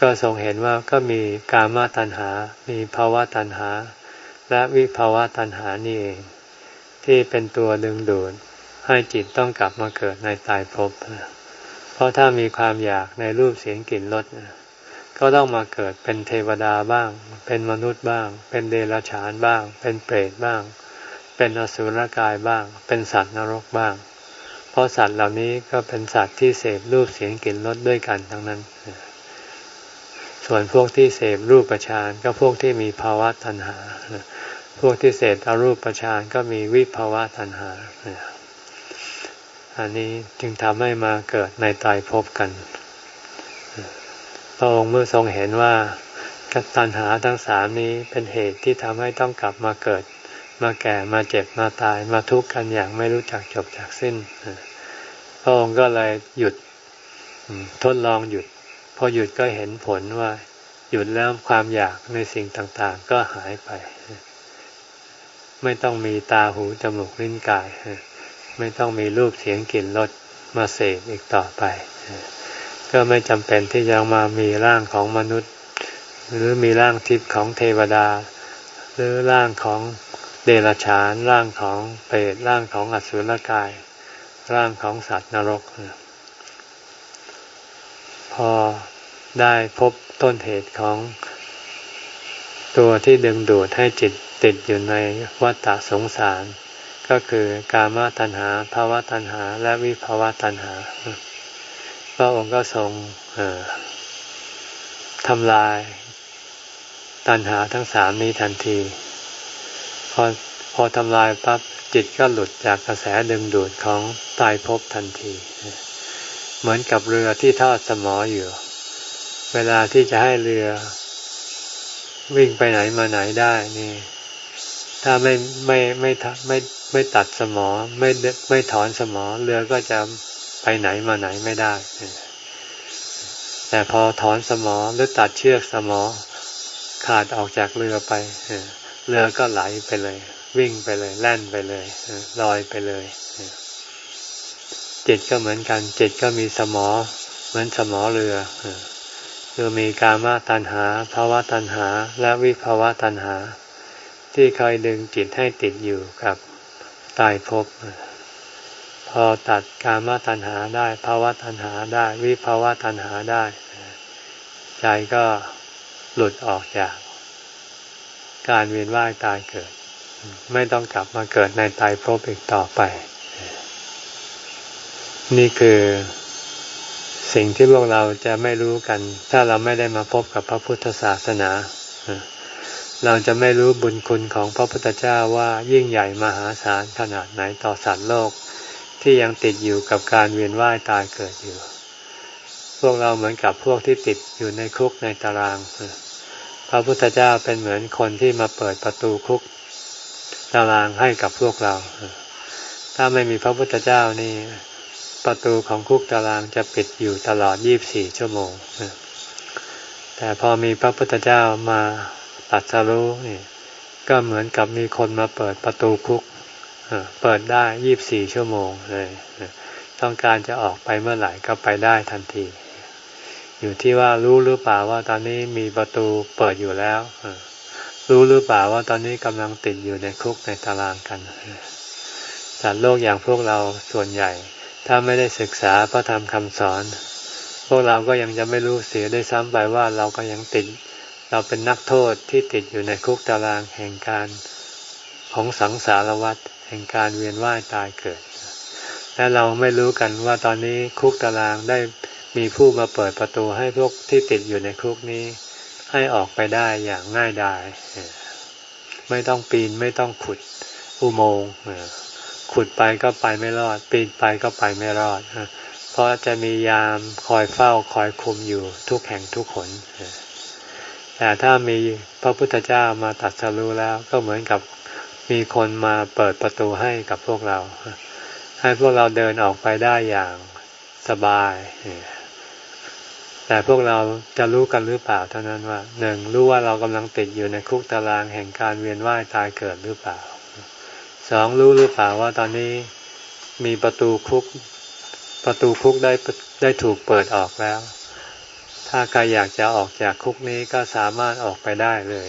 ก็ทรงเห็นว่าก็มีกามาตัณหา มีภาวะตัณหา และวิภาวะตัณหานี่เอง ที่เป็นตัวดึงดูดให้จิตต้องกลับมาเกิดในตายภพพเพราะถ้ามีความอยากในรูปเสียงกลิ่นรสก็ต้องมาเกิดเป็นเทวดาบ้าง เป็นมนุษย์บ้าง เป็นเดรัจฉานบ้าง เป็นเปรตบ้าง เป็นอสุรกายบ้าง เป็นสัตว์นรกบ้าง เพราะสัตว์เหล่านี้ก็เป็นสัตว์ที่เสพรูปเสียงกลิ่นรสด้วยกันทั้งนั้น ส่วนพวกที่เสพรูปประชานก็พวกที่มีภาวะตัณหา พวกที่เสพอรูปประชานก็มีวิภาวะตัณหา อันนี้จึงทำให้มาเกิดในตายพบกัน พระองค์เมื่อทรงเห็นว่าตัณหาทั้งสามนี้เป็นเหตุที่ทำให้ต้องกลับมาเกิด มาแก่มาเจ็บมาตายมาทุกข์กันอย่างไม่รู้จักจบจากสิ้นพระองค์ก็เลยหยุดทดลองหยุด พอหยุดก็เห็นผลว่า หยุดแล้วความอยากในสิ่งต่างๆ ก็หายไป ไม่ต้องมีตาหูจมูกลิ้นกาย ไม่ต้องมีรูปเสียงกลิ่นรสมาเสพอีกต่อไป ก็ไม่จำเป็นที่จะมามีร่างของมนุษย์ หรือมีร่างทิพย์ของเทวดา หรือร่างของ เดรัจฉานร่างของเปรตร่างของอสุรกาย ร่างของสัตว์นรก พอได้พบต้นเหตุของตัวที่ดึงดูดให้จิตติดอยู่ในวัฏฏะสงสาร ก็คือกามตัณหาภาวะตัณหา และวิภาวะตัณหา พระองค์ก็ทรงทำลายตัณหาทั้งสามนี้ทันที พอพอทำลายปั๊บจิตก็หลุดจากกระแสดึงดูดของตายภพทันที เหมือนกับเรือที่ทอดสมออยู่ เวลาที่จะให้เรือ วิ่งไปไหนมาไหนได้นี่ ถ้าไม่ไม่ไม่ไม่ไม่ตัดสมอไม่ไม่ถอนสมอเรือก็จะไปไหนมาไหนไม่ได้ แต่พอถอนสมอหรือตัดเชือกสมอขาดออกจากเรือไปเเรือก็ไหลไปเลย วิ่งไปเลย แล่นไปเลยลอยไปเลย จิตก็เหมือนกัน จิตก็มีสมอ เหมือนสมอเรือคือมีกามาตัณหาภาวะตัณหา และวิภาวะตัณหา ที่คอยดึงจิตให้ติดอยู่กับตายภพพอตัดกามตัณหาได้ภาวะตัณหาได้ วิภาวะตัณหาได้ ใจก็หลุดออกจาก การเวียนว่ายตายเกิด ไม่ต้องกลับมาเกิดในตายภพอีกต่อไป นี่คือสิ่งที่พวกเราจะไม่รู้กัน ถ้าเราไม่ได้มาพบกับพระพุทธศาสนา เราจะไม่รู้บุญคุณของพระพุทธเจ้าว่ายิ่งใหญ่มหาศาลขนาดไหนต่อสัตว์โลก ที่ยังติดอยู่กับการเวียนว่ายตายเกิดอยู่ พวกเราเหมือนกับพวกที่ติดอยู่ในคุกในตาราง พระพุทธเจ้าเป็นเหมือนคนที่มาเปิดประตูคุกตารางให้กับพวกเรา ถ้าไม่มีพระพุทธเจ้านี่ประตูของคุกตารางจะปิดอยู่ตลอด 24 ชั่วโมง แต่พอมีพระพุทธเจ้ามาตัดสรู้นี่ก็เหมือนกับมีคนมาเปิดประตูคุก เปิดได้ยี่บสี่ชั่วโมงเลย ต้องการจะออกไปเมื่อไหร่ก็ไปได้ทันที อยู่ที่ว่ารู้หรือเปล่าว่าตอนนี้มีประตูเปิดอยู่แล้วรู้หรือเปล่าว่าตอนนี้กำลังติดอยู่ในคุกในตารางกันสัตว์โลกอย่างพวกเราส่วนใหญ่ ถ้าไม่ได้ศึกษาพระธรรมคำสอน พวกเราก็ยังจะไม่รู้เสียได้ซ้ำไปว่าเราก็ยังติด เราเป็นนักโทษที่ติดอยู่ในคุกตารางแห่งการของสังสารวัฏแห่งการเวียนว่ายตายเกิดและเราไม่รู้กันว่าตอนนี้คุกตารางได้ มีผู้มาเปิดประตูให้พวกที่ติดอยู่ในคุกนี้ ให้ออกไปได้อย่างง่ายดายไม่ต้องปีนไม่ต้องขุดอุโมงค์ขุดไปก็ไปไม่รอด ปีนไปก็ไปไม่รอดเพราะจะมียามคอยเฝ้าคอยคุมอยู่ทุกแห่งทุกคนแต่ถ้ามีพระพุทธเจ้ามาตัดสรู้แล้ว ก็เหมือนกับมีคนมาเปิดประตูให้กับพวกเรา ให้พวกเราเดินออกไปได้อย่างสบาย แต่พวกเราจะรู้กันหรือเปล่าเท่านั้นว่าหนึ่งรู้ว่าเรากำลังติดอยู่ในคุกตารางแห่งการเวียนว่ายตายเกิดหรือเปล่าสองรู้หรือเปล่าว่าตอนนี้มีประตูคุก ประตูคุกได้ได้ถูกเปิดออกแล้ว ถ้าใครอยากจะออกจากคุกนี้ก็สามารถออกไปได้เลย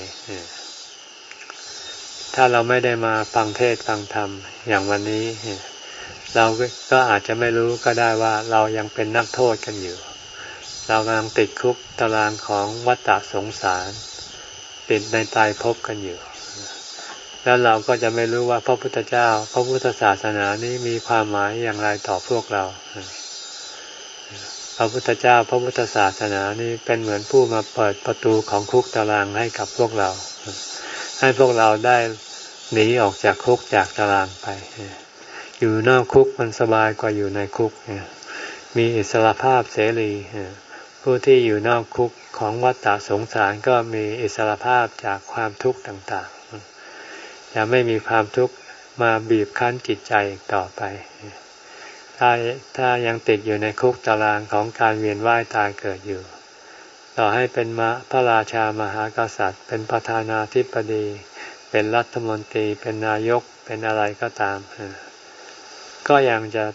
ถ้าเราไม่ได้มาฟังเทศฟังธรรมอย่างวันนี้ เราก็อาจจะไม่รู้ก็ได้ว่าเรายังเป็นนักโทษกันอยู่ เรากำลังติดคุกตารางของวัฏฏะสงสาร ติดในตายภพกันอยู่ แล้วเราก็จะไม่รู้ว่าพระพุทธเจ้า พระพุทธศาสนานี้มีความหมายอย่างไรต่อพวกเรา พระพุทธเจ้า พระพุทธศาสนานี้เป็นเหมือนผู้มาเปิดประตูของคุกตารางให้กับพวกเรา ให้พวกเราได้หนีออกจากคุกจากตารางไป อยู่นอกคุกมันสบายกว่าอยู่ในคุก มีอิสระภาพเสรี ผู้ที่อยู่นอกคุกของวัฏฏะสงสารก็มีอิสรภาพจากความทุกข์ต่างๆจะไม่มีความทุกข์มาบีบคั้นจิตใจต่อไป ถ้าถ้ายังติดอยู่ในคุกตารางของการเวียนว่ายตายเกิดอยู่ ต่อให้เป็นมาพระราชามหากษัตริย์ เป็นประธานาธิบดี เป็นรัฐมนตรี เป็นนายก เป็นอะไรก็ตาม ก็ยังจะ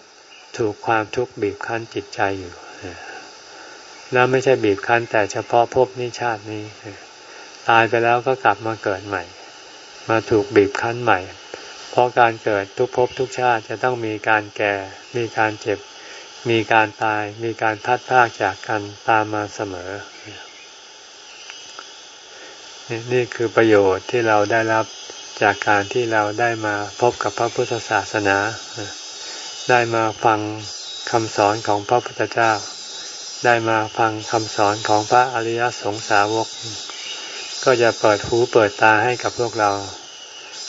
ถูกความทุกข์บีบคั้นจิตใจอยู่ แล้วไม่ใช่บีบคั้น แต่เฉพาะภพนี้ชาตินี้ ตายไปแล้วก็กลับมาเกิดใหม่ มาถูกบีบคั้นใหม่ เพราะการเกิดทุกภพทุกชาติจะต้องมีการแก่ มีการเจ็บ มีการตาย มีการพัดพากจากกันตามมาเสมอ นี่คือประโยชน์ที่เราได้รับจากการที่เราได้มาพบกับพระพุทธศาสนา ได้มาฟังคำสอนของพระพุทธเจ้า ได้มาฟังคำสอนของพระอริยสงสาวก ก็จะเปิดหูเปิดตาให้กับพวกเรา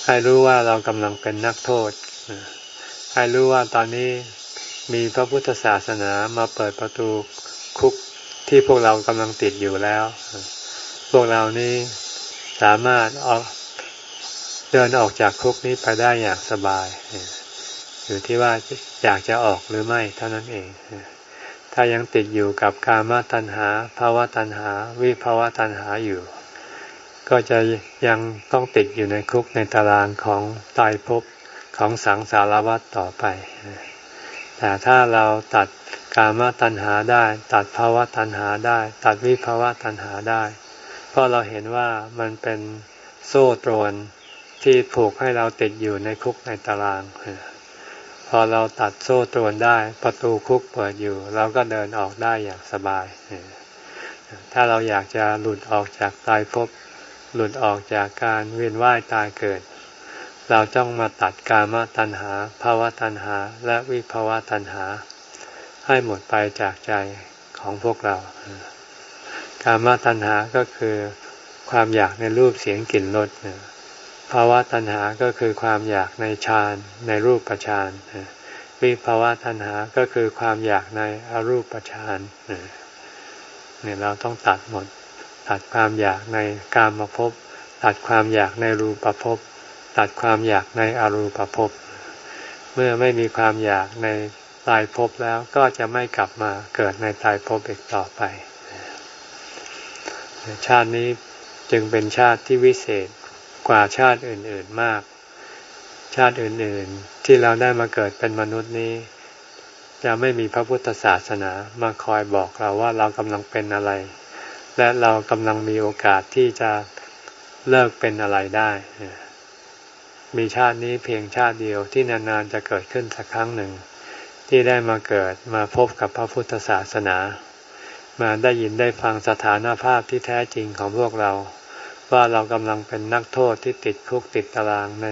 ให้รู้ว่าเรากำลังเป็นนักโทษ ให้รู้ว่าตอนนี้มีพระพุทธศาสนามาเปิดประตูคุกที่พวกเรากำลังติดอยู่แล้ว พวกเรานี้สามารถออกเดินออกจากคุกนี้ไปได้อย่างสบาย อยู่ที่ว่าอยากจะออกหรือไม่เท่านั้นเอง ถ้ายังติดอยู่กับกามตัณหาภาวะตัณหา วิภาวะตัณหาอยู่ ก็จะยังต้องติดอยู่ในคุกในตารางของตายภพของสังสารวัฏต่อไป แต่ถ้าเราตัดกามตัณหาได้ ตัดภาวะตัณหาได้ ตัดวิภาวะตัณหาได้ เพราะเราเห็นว่ามันเป็นโซ่ตรวนที่ผูกให้เราติดอยู่ในคุกในตารางพ อเราตัดโซ่ตรวนได้ ประตูคุกเปิดอยู่ เราก็เดินออกได้อย่างสบาย ถ้าเราอยากจะหลุดออกจากตายภพหลุดออกจากการเวียนว่ายตายเกิด เราต้องมาตัดกามตัณหาภาวะตัณหา และวิภาวะตัณหา ให้หมดไปจากใจของพวกเรา กามตัณหาก็คือความอยากในรูปเสียงกลิ่นรส ภาวะตัณหาก็คือความอยากในฌานในรูปฌานวิภาวะตัณหาก็คือความอยากในอรูปฌานเนี่ยเราต้องตัดหมด ตัดความอยากในกามภพตัดความอยากในรูปภพตัดความอยากในอรูปภพเมื่อไม่มีความอยากในตายภพแล้วก็จะไม่กลับมาเกิดในตายภพอีกต่อไป ชาตินี้จึงเป็นชาติที่วิเศษ กว่าชาติอื่น ๆมาก ชาติอื่น ๆ ที่เราได้มาเกิดเป็นมนุษย์นี้ จะไม่มีพระพุทธศาสนามาคอยบอกเราว่าเรากำลังเป็นอะไร และเรากำลังมีโอกาสที่จะเลิกเป็นอะไรได้ มีชาตินี้เพียงชาติเดียวที่นาน ๆ จะเกิดขึ้นสักครั้งหนึ่ง ที่ได้มาเกิดมาพบกับพระพุทธศาสนา มาได้ยินได้ฟังสถานภาพที่แท้จริงของพวกเรา ว่าเรากำลังเป็นนักโทษที่ติดคุกติดตารางใน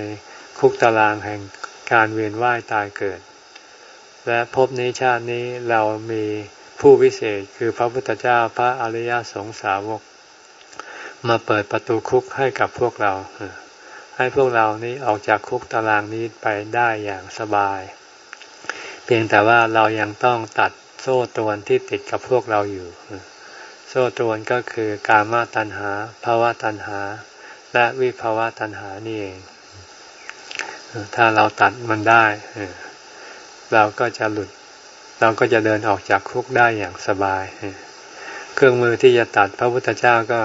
คุกตารางแห่งการเวียนว่ายตายเกิด และพบนี้ชาตินี้เรามีผู้วิเศษคือพระพุทธเจ้าพระอริยสงสาวก มาเปิดประตูคุกให้กับพวกเรา ให้พวกเรานี้ออกจากคุกตารางนี้ไปได้อย่างสบาย เพียงแต่ว่าเรายังต้องตัดโซ่ตรวนที่ติดกับพวกเราอยู่ โซ่ตรวนก็คือกามาตัณหาภาวะตัณหา และวิภาวะตัณหานี่เอง ถ้าเราตัดมันได้ เราก็จะหลุด เราก็จะเดินออกจากคุกได้อย่างสบาย เครื่องมือที่จะตัดพระพุทธเจ้าก็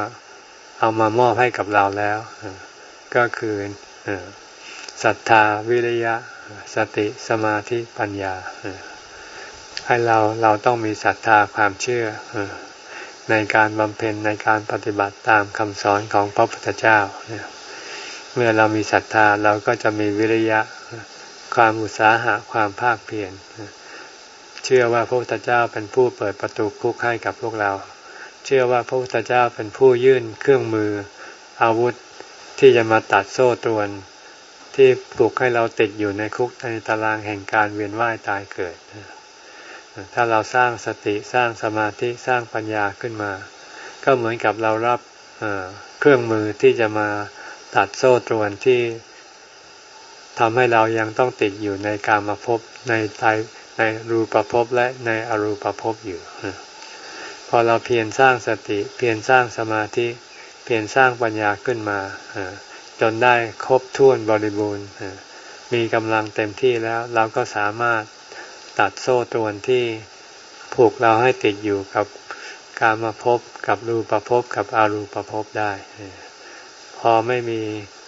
เอามามอบให้กับเราแล้ว ก็คือศรัทธาวิริยะ สติสมาธิปัญญา ให้เราเราต้องมีศรัทธาความเชื่อ ในการบำเพ็ญในการปฏิบัติตามคำสอนของพระพุทธเจ้า เมื่อเรามีศรัทธาเราก็จะมีวิริยะความอุตสาหะความภาคเพียรเชื่อว่าพระพุทธเจ้าเป็นผู้เปิดประตูคุกให้กับพวกเรา เชื่อว่าพระพุทธเจ้าเป็นผู้ยื่นเครื่องมือ อาวุธที่จะมาตัดโซ่ตรวน ที่ปลุกให้เราติดอยู่ในคุกในตารางแห่งการเวียนว่ายตายเกิด ถ้าเราสร้างสติสร้างสมาธิสร้างปัญญาขึ้นมา ก็เหมือนกับเรารับเครื่องมือที่จะมาตัดโซ่ตรวนที่ทำให้เรายังต้องติดอยู่ในการมาพบในใจในรูปภพและในอรูปภพอยู่ พอเราเพียรสร้างสติเพียรสร้างสมาธิ เพียรสร้างปัญญาขึ้นมาจนได้ครบถ้วนบริบูรณ์มีกำลังเต็มที่แล้วเราก็สามารถ ตัดโซ่ตรวนที่ผูกเราให้ติดอยู่กับการมาพบกับรูปภพกับอารูปภพได้ พอไม่มี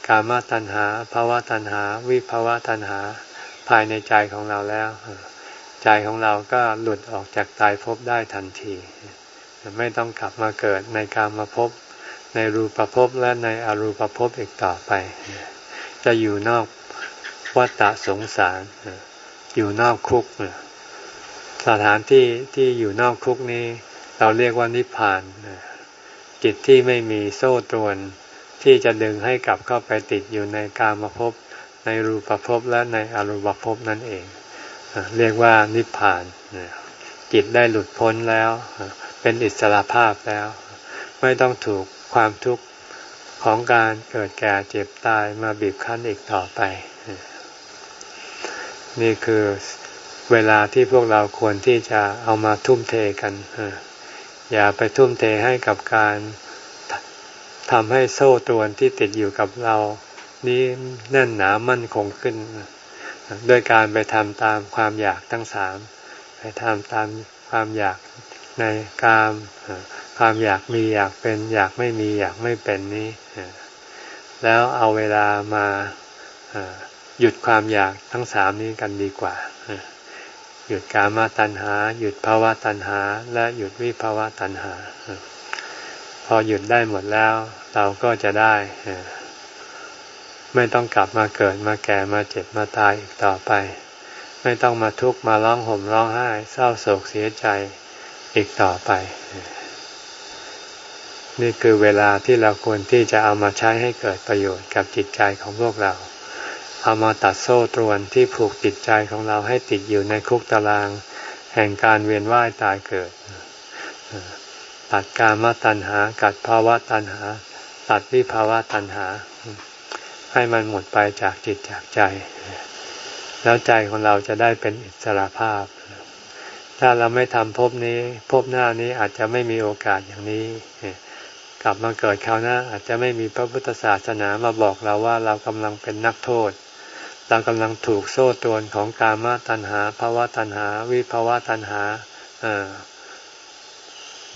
กามาตัณหาภาวะตัณหา วิภาวะตัณหาภายในใจของเราแล้ว ใจของเราก็หลุดออกจากตายภพได้ทันที ไม่ต้องกลับมาเกิดในการมาพบในรูปภพและในอรูปภพอีกต่อไป จะอยู่นอกวัฏฏะสงสาร อยู่นอกคุกสถานที่ที่อยู่นอกคุกนี้ เราเรียกว่านิพพานจิตที่ไม่มีโซ่ตรวน ที่จะดึงให้กลับเข้าไปติดอยู่ในกามภพในรูปภพและในอรูปภพนั่นเอง เรียกว่านิพพานจิตได้หลุดพ้นแล้ว เป็นอิสระภาพแล้ว ไม่ต้องถูกความทุกข์ของการเกิดแก่เจ็บตายมาบีบคั้นอีกต่อไป นี่คือเวลาที่พวกเราควรที่จะเอามาทุ่มเทกัน อย่าไปทุ่มเทให้กับการทำให้โซ่ตรวนที่ติดอยู่กับเรา นี้แน่นหนามั่นคงขึ้น ด้วยการไปทำตามความอยากทั้งสาม ไปทำตามความอยากในกามความอยากมีอยากเป็น อยากไม่มีอยากไม่เป็นนี้ แล้วเอาเวลามา หยุดความอยากทั้งสามนี้กันดีกว่า หยุดกามาตัณหา หยุดภาวะตัณหา และหยุดวิภาวะตัณหา พอหยุดได้หมดแล้ว เราก็จะได้ ไม่ต้องกลับมาเกิดมาแก่มาเจ็บมาตายอีกต่อไป ไม่ต้องมาทุกข์มาร้องห่มร้องไห้ เศร้าโศกเสียใจอีกต่อไปนี่คือเวลาที่เราควรที่จะเอามาใช้ให้เกิดประโยชน์กับจิตใจของพวกเรา เอามาตัดโซ่ตรวนที่ผูกจิตใจของเราให้ติดอยู่ในคุกตาราง แห่งการเวียนว่ายตายเกิด ตัดการมาตัณหา กัดภาวะตัณหา ตัดวิภาวะตัณหา ให้มันหมดไปจากจิตจากใจ แล้วใจของเราจะได้เป็นอิสระภาพ ถ้าเราไม่ทำภพนี้ภพหน้านี้อาจจะไม่มีโอกาสอย่างนี้กลับมาเกิดคราวหน้าอาจจะไม่มีพระพุทธศาสนามาบอกเราว่าเรากำลังเป็นนักโทษ เรากำลังถูกโซ่ตรวนของกามาตัณหาภาวะตัณหา วิภาวะตัณหา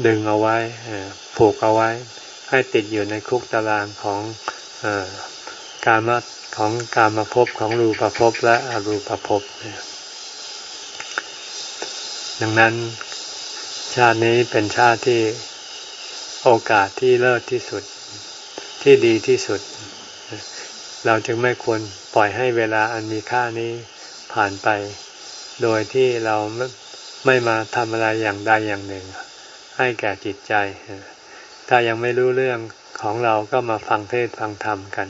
ดึงเอาไว้ผูกเอาไว้ ให้ติดอยู่ในคุกตารางของกามาของกามาพของรูปภพและอรูปภพดังนั้นชาตินี้เป็นชาติที่โอกาสที่เลิศที่สุดที่ดีที่สุด เราจึงไม่ควร ปล่อยให้เวลาอันมีค่านี้ผ่านไป โดยที่เราไม่มาทำอะไรอย่างใดอย่างหนึ่ง ให้แก่จิตใจ ถ้ายังไม่รู้เรื่องของเราก็มาฟังเทศฟังธรรมกัน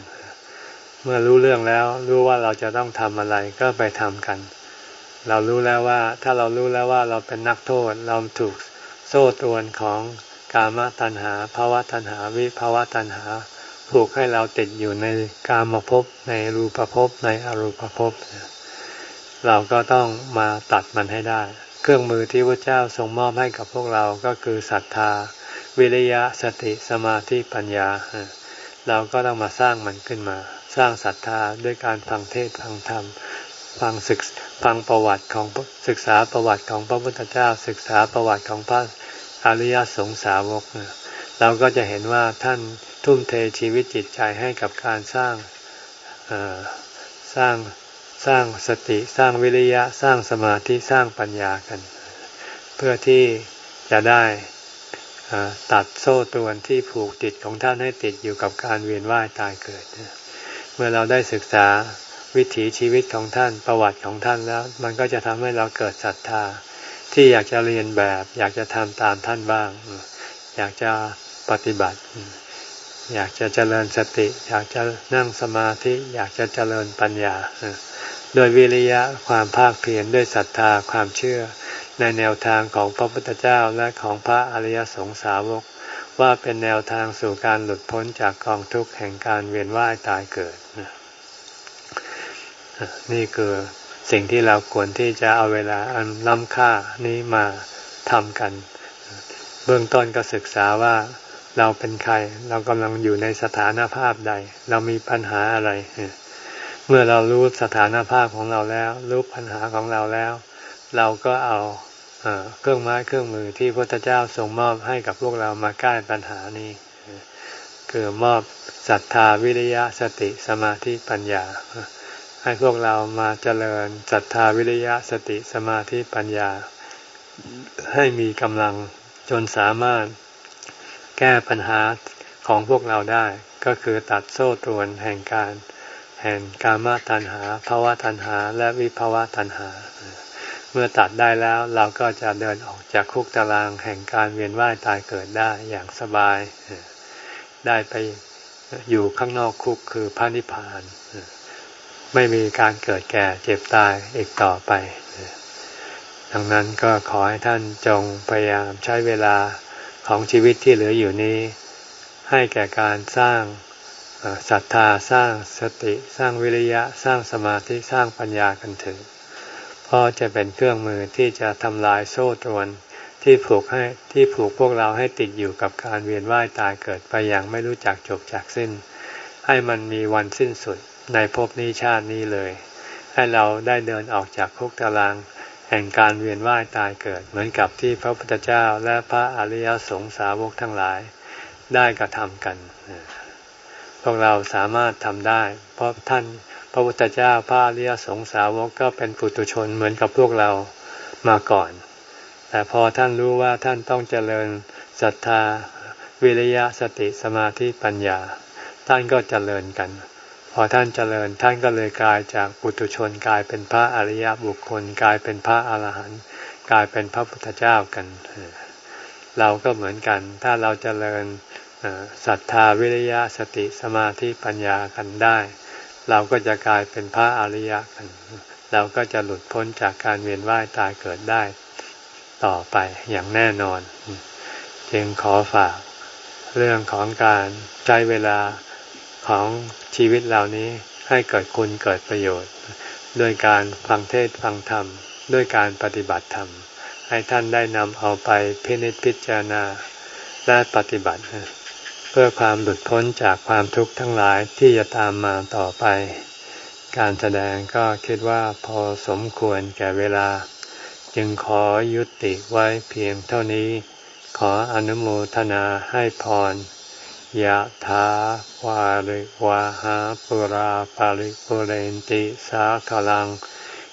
เมื่อรู้เรื่องแล้วรู้ว่าเราจะต้องทำอะไรก็ไปทำกัน เรารู้แล้วว่าถ้าเรารู้แล้วว่าเราเป็นนักโทษเราถูกโซ่ตรวนของกามตัณหาภาวะตัณหาวิภาวะตัณหา ผูกให้เราติดอยู่ในกามภพในรูปภพในอรูปภพเราก็ต้องมาตัดมันให้ได้ เครื่องมือที่พระเจ้าทรงมอบให้กับพวกเราก็คือศรัทธา วิริยะสติสมาธิปัญญา เราก็ต้องมาสร้างมันขึ้นมา สร้างศรัทธาด้วยการฟังเทศฟังธรรมฟังศึกฟังประวัติของศึกษาประวัติของพระพุทธเจ้า ศึกษาประวัติของพระอริยสงสาวก เราก็จะเห็นว่าท่าน ทุ่มเทชีวิตจิตใจให้กับการสร้างสร้างสร้างสติสร้างวิริยะสร้างสมาธิสร้างปัญญากัน เพื่อที่จะได้ตัดโซ่ตรวนที่ผูกติดของท่านให้ติดอยู่กับการเวียนว่ายตายเกิด เมื่อเราได้ศึกษาวิถีชีวิตของท่านประวัติของท่านแล้ว มันก็จะทำให้เราเกิดศรัทธา ที่อยากจะเรียนแบบ อยากจะทำตามท่านบ้าง อยากจะปฏิบัติ อยากจะเจริญสติ อยากจะนั่งสมาธิ อยากจะเจริญปัญญาโดยวิริยะความภาคเพียรด้วยศรัทธาความเชื่อ ในแนวทางของพระพุทธเจ้าและของพระอริยสงสาวก ว่าเป็นแนวทางสู่การหลุดพ้นจากกองทุกข์แห่งการเวียนว่ายตายเกิด นี่คือสิ่งที่เราควรที่จะเอาเวลาอันล้ำค่านี้มาทำกัน เบื้องต้นก็ศึกษาว่า เราเป็นใคร เรากำลังอยู่ในสถานภาพใด เรามีปัญหาอะไร เมื่อเรารู้สถานภาพของเราแล้ว รู้ปัญหาของเราแล้ว เราก็เอาเครื่องไม้เครื่องมือที่พระพุทธเจ้าทรงมอบให้กับพวกเรามาแก้ปัญหานี้ คือมอบศรัทธาวิริยะสติสมาธิปัญญา ให้พวกเรามาเจริญศรัทธาวิริยะสติสมาธิปัญญา ให้มีกำลังจนสามารถ แก้ปัญหาของพวกเราได้ก็คือตัดโซ่ตรวนแห่งการ แห่งกามตัณหาภาวะตัณหา และวิภาวะตัณหา เมื่อตัดได้แล้วเราก็จะเดินออกจากคุกตารางแห่งการเวียนว่ายตายเกิดได้อย่างสบาย ได้ไปอยู่ข้างนอกคุกคือพระนิพพาน ไม่มีการเกิดแก่เจ็บตายอีกต่อไป ดังนั้นก็ขอให้ท่านจงพยายามใช้เวลา ของชีวิตที่เหลืออยู่นี้ ให้แก่การสร้างศรัทธาสร้างสติ สร้างวิริยะ สร้างสมาธิสร้างปัญญากันถึงเพราะจะเป็นเครื่องมือที่จะทำลายโซ่ตรวนที่ผูกให้ที่ผูกพวกเราให้ติดอยู่กับการเวียนว่ายตายเกิดไปอย่างไม่รู้จักจบจากสิ้น ให้มันมีวันสิ้นสุดในภพนี้ชาตินี้เลย ให้เราได้เดินออกจากคุกตาราง แห่งการเวียนว่ายตายเกิด เหมือนกับที่พระพุทธเจ้าและพระอริยสงสาวกทั้งหลายได้กระทำกัน พวกเราสามารถทำได้ เพราะท่านพระพุทธเจ้าพระอริยสงสาวกก็เป็นปุถุชนเหมือนกับพวกเรามาก่อน แต่พอท่านรู้ว่าท่านต้องเจริญศรัทธาวิริยะสติสมาธิปัญญา ท่านก็เจริญกัน พอท่านเจริญท่านก็เลยกลายจากปุถุชนกลายเป็นพระอริยบุคคล กลายเป็นพระอาหารหันต์กลายเป็นพระพุทธเจ้ากัน เราก็เหมือนกัน ถ้าเราเจริญศรัทธาวิริยะสติสมาธิปัญญากันได้ เราก็จะกลายเป็นพระอริยะกัน เราก็จะหลุดพ้นจากการเวียนว่ายตายเกิดได้ต่อไปอย่างแน่นอน จึงขอฝากเรื่องของการใช้เวลา ของชีวิตเหล่านี้ให้เกิดคุณเกิดประโยชน์ ด้วยการฟังเทศฟังธรรม ด้วยการปฏิบัติธรรม ให้ท่านได้นำเอาไปพินิจพิจารณาและปฏิบัติ เพื่อความหลุดพ้นจากความทุกข์ทั้งหลายที่จะตามมาต่อไป การแสดงก็คิดว่าพอสมควรแก่เวลา จึงขอยุติไว้เพียงเท่านี้ ขออนุโมทนาให้พร ยะถาวาริวาหาปุราปาริปุเรนติสาขลัง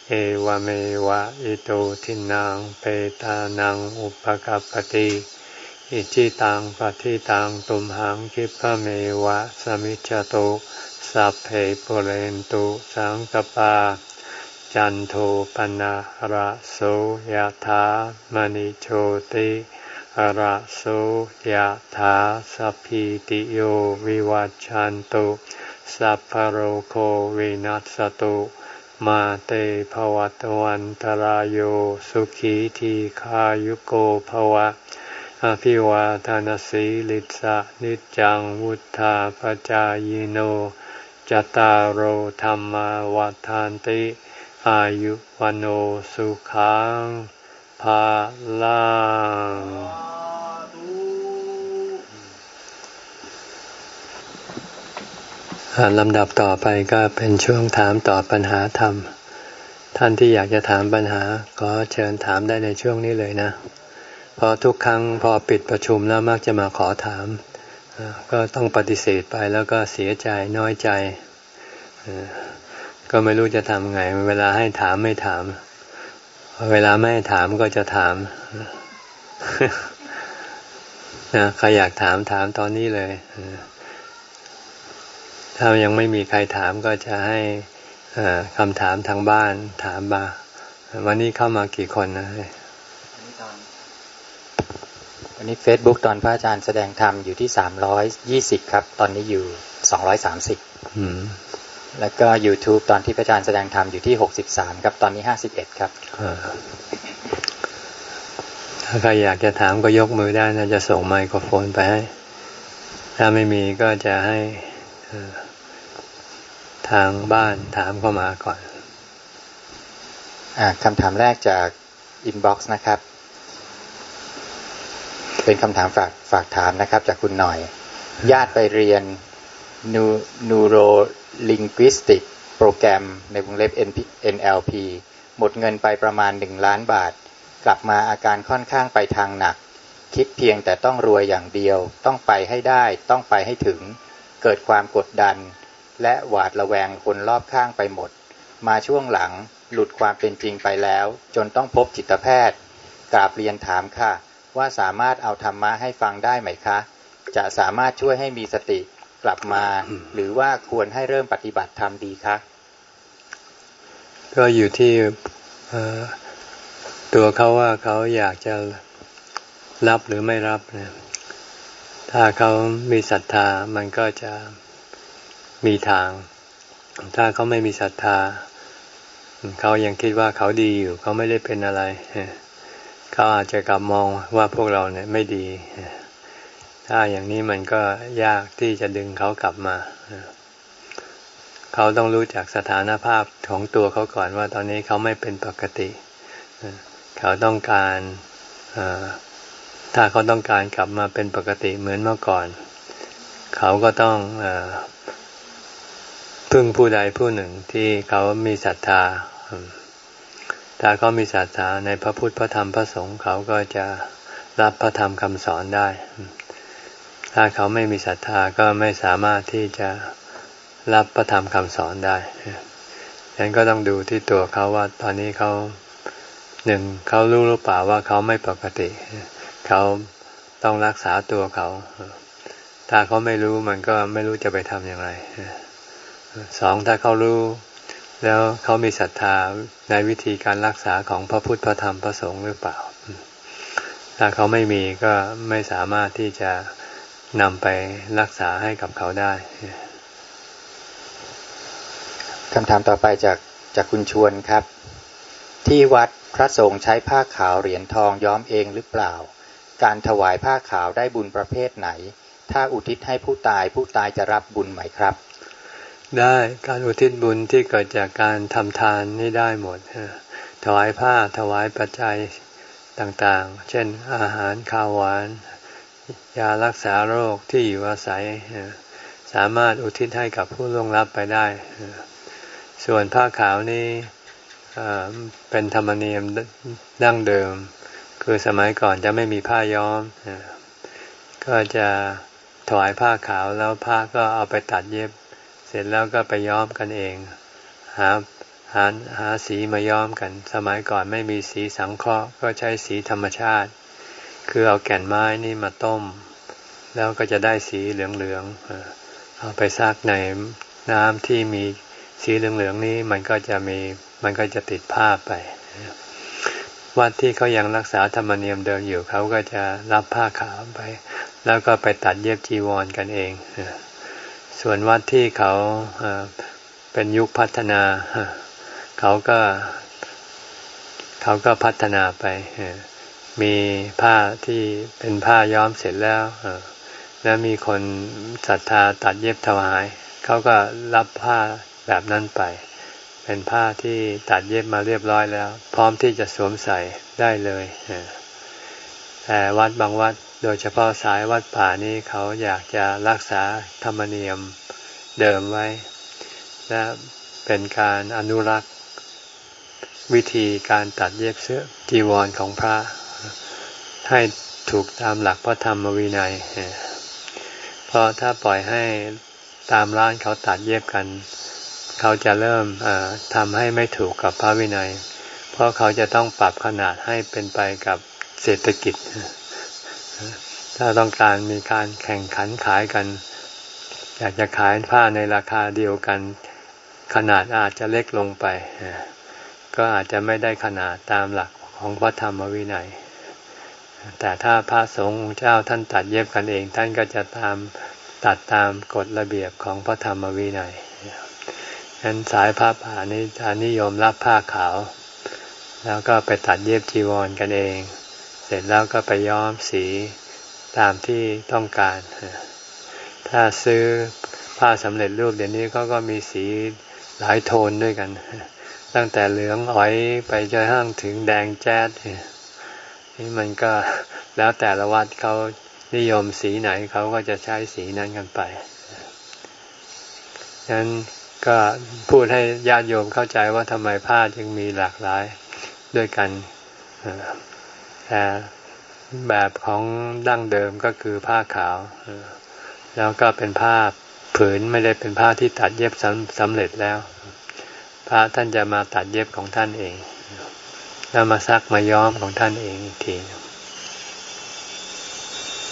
เอวเมวะอิโตทินังเปตานังอุปกัปติอิจิตังปฏิตังตุมหังคิปะเมวะสมิจจตุสัพเพปุเรนตุสังกปา จันโทปนะระโสยธามณิโชติ ระโสยธาสัพพิติโยวิวัจจันตุสัพพโรโควินัสตุมาเตภวัตวันตารโยสุขีทีขายุโกภวะ อภิวาทานสีลิสะนิจังวุธาปจายโนจตารโหธรรมวาทานติ อายุวันโอสุขัง ภาลังลำดับต่อไปก็เป็นช่วงถามตอบปัญหาธรรม ท่านที่อยากจะถามปัญหาก็เชิญถามได้ในช่วงนี้เลยนะ เพอทุกครั้งพอปิดประชุมแล้วมักจะมาขอถาม ก็ต้องปฏิเสธไปแล้วก็เสียใจน้อยใจ ก็ไม่รู้จะทำไง เวลาให้ถามไม่ถาม เวลาไม่ถามก็จะถามนะใครอยากถามถามตอนนี้เลย ถ้ายังไม่มีใครถามก็จะให้คำถามทางบ้านถามมา วันนี้เข้ามากี่คนนะวันนี้เฟซบุ๊กตอนพระอาจารย์แสดงธรรมอยู่ที่สามร้อยยี่สิบครับ ตอนนี้อยู่สองร้อยสามสิบ แล้วก็ YouTube ตอนที่พระอาจารย์แสดงธรรมอยู่ที่หกสิบสามครับ ตอนนี้ห้าสิบเอ็ดครับถ้าใครอยากจะถามก็ยกมือได้นะจะส่งไมโครโฟนไปให้ ถ้าไม่มีก็จะให้ทางบ้านถามเข้ามาก่อนอคำถามแรกจากอินบ็อกซ์นะครับ เป็นคำถามฝากฝากถามนะครับ จากคุณหน่อย ญาติไปเรียนนูโรลิงวิสติกโปร แกรมในวงเล็บ NLP หมดเงินไปประมาณหนึ่งล้านบาท กลับมาอาการค่อนข้างไปทางหนัก คิดเพียงแต่ต้องรวยอย่างเดียว ต้องไปให้ได้ ต้องไปให้ถึง เกิดความกดดัน และหวาดระแวงคนรอบข้างไปหมด มาช่วงหลังหลุดความเป็นจริงไปแล้ว จนต้องพบจิตแพทย์กราบเรียนถามค่ะ ว่าสามารถเอาธรรมะให้ฟังได้ไหมคะ จะสามารถช่วยให้มีสติ กลับมา หรือว่าควรให้เริ่มปฏิบัติธรรมดีคะก็อยู่ที่ตัวเขาว่าเขาอยากจะรับหรือไม่รับเนี่ยถ้าเขามีศรัทธามันก็จะมีทาง ถ้าเขาไม่มีศรัทธา เขายังคิดว่าเขาดีอยู่ เขาไม่ได้เป็นอะไร เขาอาจจะกลับมองว่าพวกเราเนี่ยไม่ดี ถ้าอย่างนี้มันก็ยากที่จะดึงเขากลับมา เขาต้องรู้จักสถานภาพของตัวเขาก่อนว่าตอนนี้เขาไม่เป็นปกติ เขาต้องการถ้าเขาต้องการกลับมาเป็นปกติเหมือนเมื่อก่อน เขาก็ต้องพึ่งผู้ใดผู้หนึ่งที่เขามีศรัทธา ถ้าเขามีศรัทธาในพระพุทธพระธรรมพระสงฆ์เขาก็จะรับพระธรรมคำสอนได้ ถ้าเขาไม่มีศรัทธาก็ไม่สามารถที่จะรับพระธรรมคำสอนได้ฉะนั้นก็ต้องดูที่ตัวเขาว่าตอนนี้เขาหนึ่งเขารู้หรือเปล่าว่าเขาไม่ปกติ เขาต้องรักษาตัวเขา ถ้าเขาไม่รู้มันก็ไม่รู้จะไปทำอย่างไรสองถ้าเขารู้ แล้วเขามีศรัทธาในวิธีการรักษาของพระพุทธพระธรรมพระสงฆ์หรือเปล่า ถ้าเขาไม่มีก็ไม่สามารถที่จะ นำไปรักษาให้กับเขาได้คำถามต่อไปจากจากคุณชวนครับ ที่วัดพระสงฆ์ใช้ผ้าขาวเหรียญทองย้อมเองหรือเปล่า การถวายผ้าขาวได้บุญประเภทไหน ถ้าอุทิศให้ผู้ตายผู้ตายจะรับบุญไหมครับ ได้การอุทิศบุญที่เกิดจากการทำทานนี่ได้หมดถวายผ้าถวายปัจจัยต่างๆ เช่นอาหารข้าวหวาน ยารักษาโรคที่อยู่อาศัย สามารถอุทิศให้กับผู้ล่วงลับไปได้ ส่วนผ้าขาวนี้เป็นธรรมเนียมดั้งเดิม คือสมัยก่อนจะไม่มีผ้าย้อม ก็จะถวายผ้าขาวแล้วผ้าก็เอาไปตัดเย็บ เสร็จแล้วก็ไปย้อมกันเอง หาหาหาสีมาย้อมกัน สมัยก่อนไม่มีสีสังเคราะห์ก็ใช้สีธรรมชาติ คือเอาแก่นไม้นี่มาต้ม แล้วก็จะได้สีเหลืองๆเอาไปซักในน้ำที่มีสีเหลืองๆนี้มันก็จะมีมันก็จะติดผ้าไปวัดที่เขายังรักษาธรรมเนียมเดิมอยู่เขาก็จะรับผ้าขาวไป แล้วก็ไปตัดเย็บจีวรกันเอง ส่วนวัดที่เขาเป็นยุคพัฒนา เขาก็เขาก็พัฒนาไป มีผ้าที่เป็นผ้าย้อมเสร็จแล้วแล้วมีคนศรัทธาตัดเย็บถวาย เขาก็รับผ้าแบบนั้นไป เป็นผ้าที่ตัดเย็บมาเรียบร้อยแล้ว พร้อมที่จะสวมใส่ได้เลยแต่วัดบางวัดโดยเฉพาะสายวัดป่านี้เขาอยากจะรักษาธรรมเนียมเดิมไว้ และเป็นการอนุรักษ์วิธีการตัดเย็บเสื้อจีวรของพระ ให้ถูกตามหลักพระธรรมวินัยเพราะถ้าปล่อยให้ตามร้านเขาตัดเย็บกัน เขาจะเริ่มทำให้ไม่ถูกกับพระวินัย เพราะเขาจะต้องปรับขนาดให้เป็นไปกับเศรษฐกิจ ถ้าต้องการมีการแข่งขันขายกัน อยากจะขายผ้าในราคาเดียวกัน ขนาดอาจจะเล็กลงไป ก็อาจจะไม่ได้ขนาดตามหลักของพระธรรมวินัย แต่ถ้าพระสงฆ์เจ้าท่านตัดเย็บกันเอง ท่านก็จะตามตัดตามกฎระเบียบของพระธรรมวินัยฉะนั้นสายผ้าป่านี้จะนิยมรับผ้าขาว แล้วก็ไปตัดเย็บจีวรกันเอง เสร็จแล้วก็ไปย้อมสีตามที่ต้องการ ถ้าซื้อผ้าสำเร็จรูปเดี๋ยวนี้เขาก็มีสีหลายโทนด้วยกัน ตั้งแต่เหลืองอ้อยไปจนทั้งถึงแดงแจ๊ดนี่ นี่มันก็แล้วแต่ละวัดเขานิยมสีไหนเขาก็จะใช้สีนั้นกันไปฉะนั้นก็พูดให้ญาติโยมเข้าใจว่าทำไมผ้าจึงมีหลากหลายด้วยกันแต่แบบของดั้งเดิมก็คือผ้าขาว แล้วก็เป็นผ้าผืนไม่ได้เป็นผ้าที่ตัดเย็บสำเร็จแล้ว พระท่านจะมาตัดเย็บของท่านเอง แล้วมาซักมาย้อมของท่านเองอีกที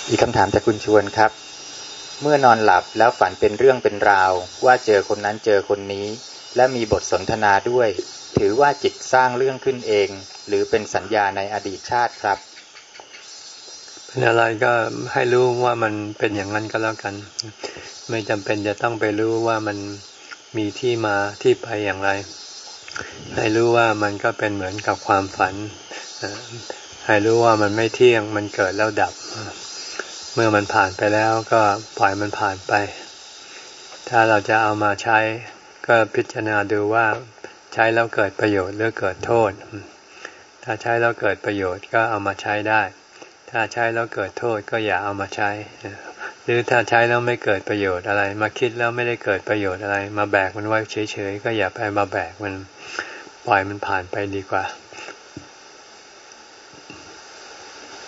อีกคำถามจากคุณชวนครับ เมื่อนอนหลับแล้วฝันเป็นเรื่องเป็นราว ว่าเจอคนนั้นเจอคนนี้ และมีบทสนทนาด้วย ถือว่าจิตสร้างเรื่องขึ้นเอง หรือเป็นสัญญาในอดีตชาติครับเป็นอะไรก็ให้รู้ว่ามันเป็นอย่างนั้นก็แล้วกัน ไม่จำเป็นจะต้องไปรู้ว่ามันมีที่มาที่ไปอย่างไร ให้รู้ว่ามันก็เป็นเหมือนกับความฝันให้รู้ว่ามันไม่เที่ยงมันเกิดแล้วดับ เมื่อมันผ่านไปแล้วก็ปล่อยมันผ่านไป ถ้าเราจะเอามาใช้ก็พิจารณาดูว่าใช้แล้วเกิดประโยชน์หรือเกิดโทษ ถ้าใช้แล้วเกิดประโยชน์ก็เอามาใช้ได้ ถ้าใช้แล้วเกิดโทษก็อย่าเอามาใช้ หรือถ้าใช้แล้วไม่เกิดประโยชน์อะไร มาคิดแล้วไม่ได้เกิดประโยชน์อะไร มาแบกมันไว้เฉยๆก็อย่าไปมาแบกมันปล่อยมันผ่านไปดีกว่า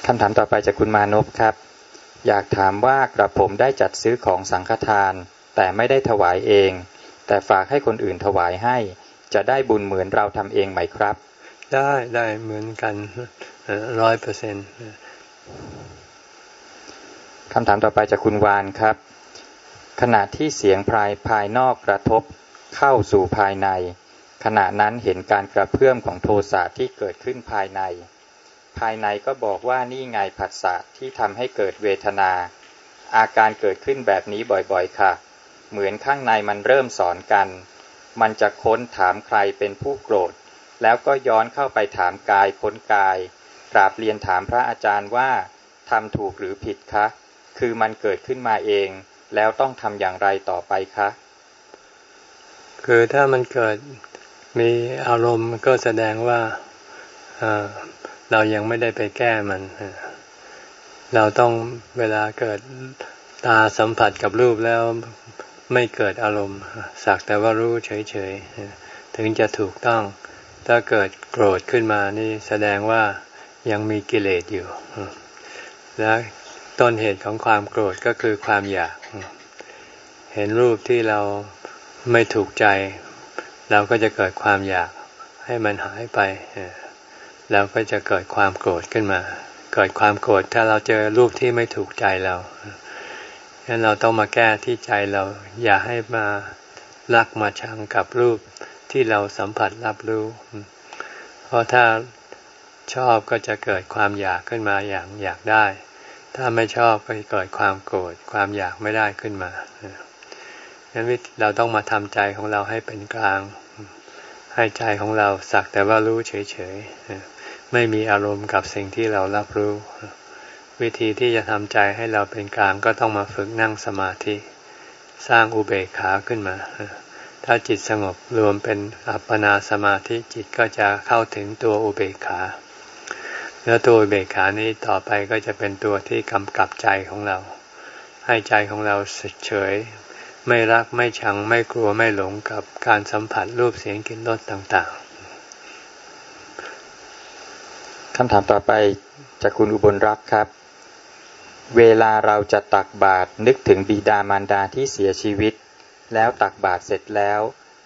คำถามต่อไปจากคุณมานพครับ อยากถามว่ากระผมได้จัดซื้อของสังฆทาน แต่ไม่ได้ถวายเอง แต่ฝากให้คนอื่นถวายให้ จะได้บุญเหมือนเราทำเองไหมครับ ได้ได้เหมือนกันร้อยเปอร์เซ็นต์ คำถามต่อไปจากคุณวานครับ ขณะที่เสียงภายภายนอกกระทบเข้าสู่ภายใน ขณะนั้นเห็นการกระเพื่อมของโทสะที่เกิดขึ้นภายใน ภายในก็บอกว่านี่ไงผัสสะที่ทำให้เกิดเวทนา อาการเกิดขึ้นแบบนี้บ่อยๆ ค่ะ เหมือนข้างในมันเริ่มสอนกัน มันจะค้นถามใครเป็นผู้โกรธ แล้วก็ย้อนเข้าไปถามกายค้นกายกราบเรียนถามพระอาจารย์ว่าทำถูกหรือผิดคะ คือมันเกิดขึ้นมาเอง แล้วต้องทำอย่างไรต่อไปคะ คือถ้ามันเกิดมีอารมณ์ก็แสดงว่าเรายังไม่ได้ไปแก้มัน เราต้องเวลาเกิดตาสัมผัสกับรูปแล้วไม่เกิดอารมณ์สักแต่ว่ารู้เฉยๆ ถึงจะถูกต้อง ถ้าเกิดโกรธขึ้นมานี่แสดงว่ายังมีกิเลสอยู่ และ ต้นเหตุของความโกรธก็คือความอยาก เห็นรูปที่เราไม่ถูกใจ เราก็จะเกิดความอยากให้มันหายไปเราก็จะเกิดความโกรธขึ้นมา เกิดความโกรธถ้าเราเจอรูปที่ไม่ถูกใจเราฉะนั้นเราต้องมาแก้ที่ใจเรา อย่าให้มารักมาชังกับรูปที่เราสัมผัสรับรู้ เพราะถ้าชอบก็จะเกิดความอยากขึ้นมาอย่างอยากได้ ถ้าไม่ชอบก็จะเกิดความโกรธความอยากไม่ได้ขึ้นมาฉะนั้นเราต้องมาทำใจของเราให้เป็นกลาง ให้ใจของเราสักแต่ว่ารู้เฉยๆ ไม่มีอารมณ์กับสิ่งที่เรารับรู้ วิธีที่จะทำใจให้เราเป็นกลางก็ต้องมาฝึกนั่งสมาธิ สร้างอุเบกขาขึ้นมา ถ้าจิตสงบรวมเป็นอัปปนาสมาธิจิตก็จะเข้าถึงตัวอุเบกขา แล้วตัวเบกขานี้ต่อไปก็จะเป็นตัวที่กำกับใจของเรา ให้ใจของเราเฉย ไม่รักไม่ชังไม่กลัวไม่หลงกับการสัมผัสรูปเสียงกลิ่นรสต่างๆคำถามต่อไปจากคุณอุบลรักครับ เวลาเราจะตักบาตรนึกถึงบิดามารดาที่เสียชีวิต แล้วตักบาตรเสร็จแล้ว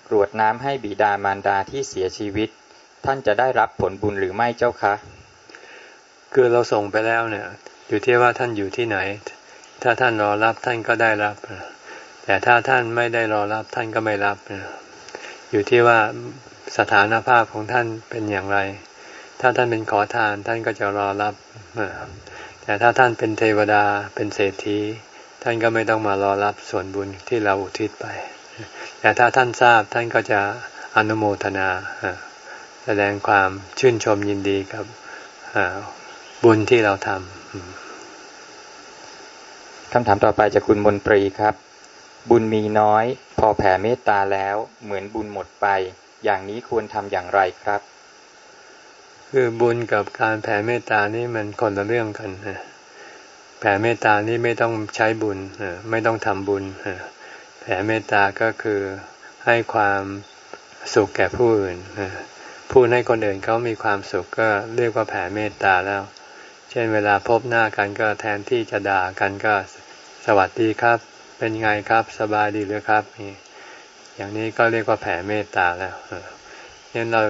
กรวดน้ำให้บิดามารดาที่เสียชีวิต ท่านจะได้รับผลบุญหรือไม่เจ้าคะ คือเราส่งไปแล้วเนี่ย อยู่ที่ว่าท่านอยู่ที่ไหน ถ้าท่านรอรับท่านก็ได้รับ แต่ถ้าท่านไม่ได้รอรับท่านก็ไม่รับ อยู่ที่ว่าสถานภาพของท่านเป็นอย่างไร ถ้าท่านเป็นขอทานท่านก็จะรอรับ แต่ถ้าท่านเป็นเทวดาเป็นเศรษฐี ท่านก็ไม่ต้องมารอรับส่วนบุญที่เราอุทิศไป แต่ถ้าท่านทราบท่านก็จะอนุโมทนา แสดงความชื่นชมยินดีกับ บุญที่เราทำคำถามต่อไปจากคุณมนตรีครับ บุญมีน้อย พอแผ่เมตตาแล้ว เหมือนบุญหมดไป อย่างนี้ควรทำอย่างไรครับ คือบุญกับการแผ่เมตตานี่มันคนละเรื่องกันแผ่เมตตานี่ไม่ต้องใช้บุญไม่ต้องทำบุญแผ่เมตตาก็คือให้ความสุขแก่ผู้อื่นพูดให้คนอื่นเขามีความสุขก็เรียกว่าแผ่เมตตาแล้วเช่นเวลาพบหน้ากันก็แทนที่จะด่ากันก็สวัสดีครับ เป็นไงครับสบายดีหรือครับนี่อย่างนี้ก็เรียกว่าแผ่เมตตาแล้วเนี่ยเรา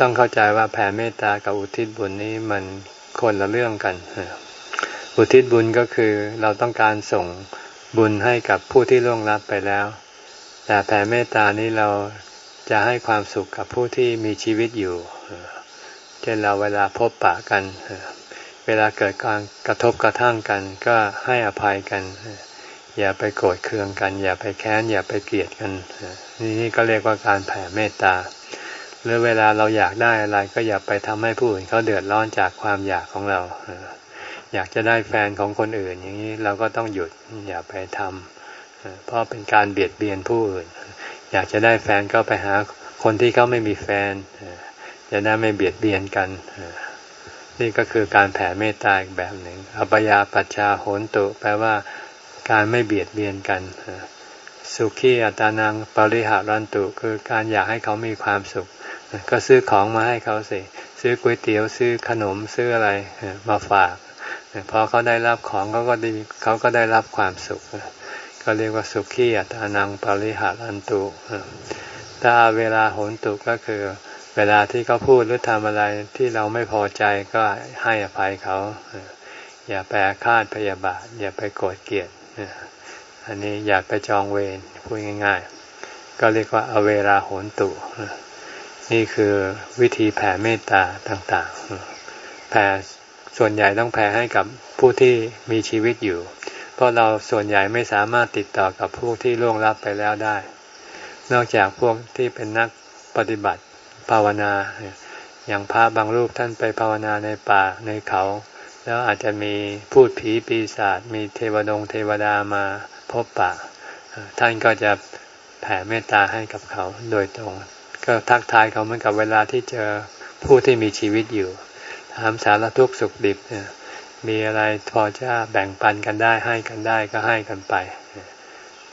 ต้องเข้าใจว่าแผ่เมตตากับอุทิศบุญนี้มันคนละเรื่องกัน อุทิศบุญก็คือเราต้องการส่งบุญให้กับผู้ที่ล่วงลับไปแล้ว แต่แผ่เมตตานี้เราจะให้ความสุขกับผู้ที่มีชีวิตอยู่เช่นเราเวลาพบปะกันเวลาเกิดการกระทบกระทั่งกัน ก็ให้อภัยกัน อย่าไปโกรธเคืองกัน อย่าไปแค้น อย่าไปเกลียดกัน นี่นี่ก็เรียกว่าการแผ่เมตตา หรือเวลาเราอยากได้อะไรก็อย่าไปทำให้ผู้อื่นเขาเดือดร้อนจากความอยากของเรา อยากจะได้แฟนของคนอื่น อย่างนี้เราก็ต้องหยุดอย่าไปทำเพราะเป็นการเบียดเบียนผู้อื่น อยากจะได้แฟนก็ไปหาคนที่เขาไม่มีแฟน จะได้ไม่เบียดเบียนกัน นี่ก็คือการแผ่เมตตาอีกแบบหนึ่งอปยาปัชชาโหนตุ แปลว่าการไม่เบียดเบียนกัน สุขีอัตานังปริหารันตุ คือการอยากให้เขามีความสุข ก็ซื้อของมาให้เขาสิ ซื้อก๋วยเตี๋ยวซื้อขนมซื้ออะไรมาฝาก พอเขาได้รับของเขาก็ดีเขาก็ได้รับความสุข ก็เรียกว่าสุขีอัตานังปริหารันตุถ้าเวลาโหนตุก็คือ เวลาที่เขาพูดหรือทำอะไรที่เราไม่พอใจก็ให้อภัยเขา อย่าไปคาดพยาบาท อย่าไปโกรธเกลียดอันนี้อย่าไปจองเวรพูดง่าย ๆ ก็เรียกว่าอเวลาโหนตุ นี่คือวิธีแผ่เมตตาต่างๆ แผ่ส่วนใหญ่ต้องแผ่ให้กับผู้ที่มีชีวิตอยู่ เพราะเราส่วนใหญ่ไม่สามารถติดต่อกับผู้ที่ล่วงลับไปแล้วได้ นอกจากพวกที่เป็นนักปฏิบัติ ภาวนา อย่างพระบางรูปท่านไปภาวนาในป่าในเขา แล้วอาจจะมีพูดผีปีศาจมีเทวดงเทวดามาพบปะท่านก็จะแผ่เมตตาให้กับเขาโดยตรง ก็ทักทายเขาเหมือนกับเวลาที่เจอผู้ที่มีชีวิตอยู่ ถามสารทุกข์สุขดิบมีอะไรพอจะแบ่งปันกันได้ให้กันได้ก็ให้กันไป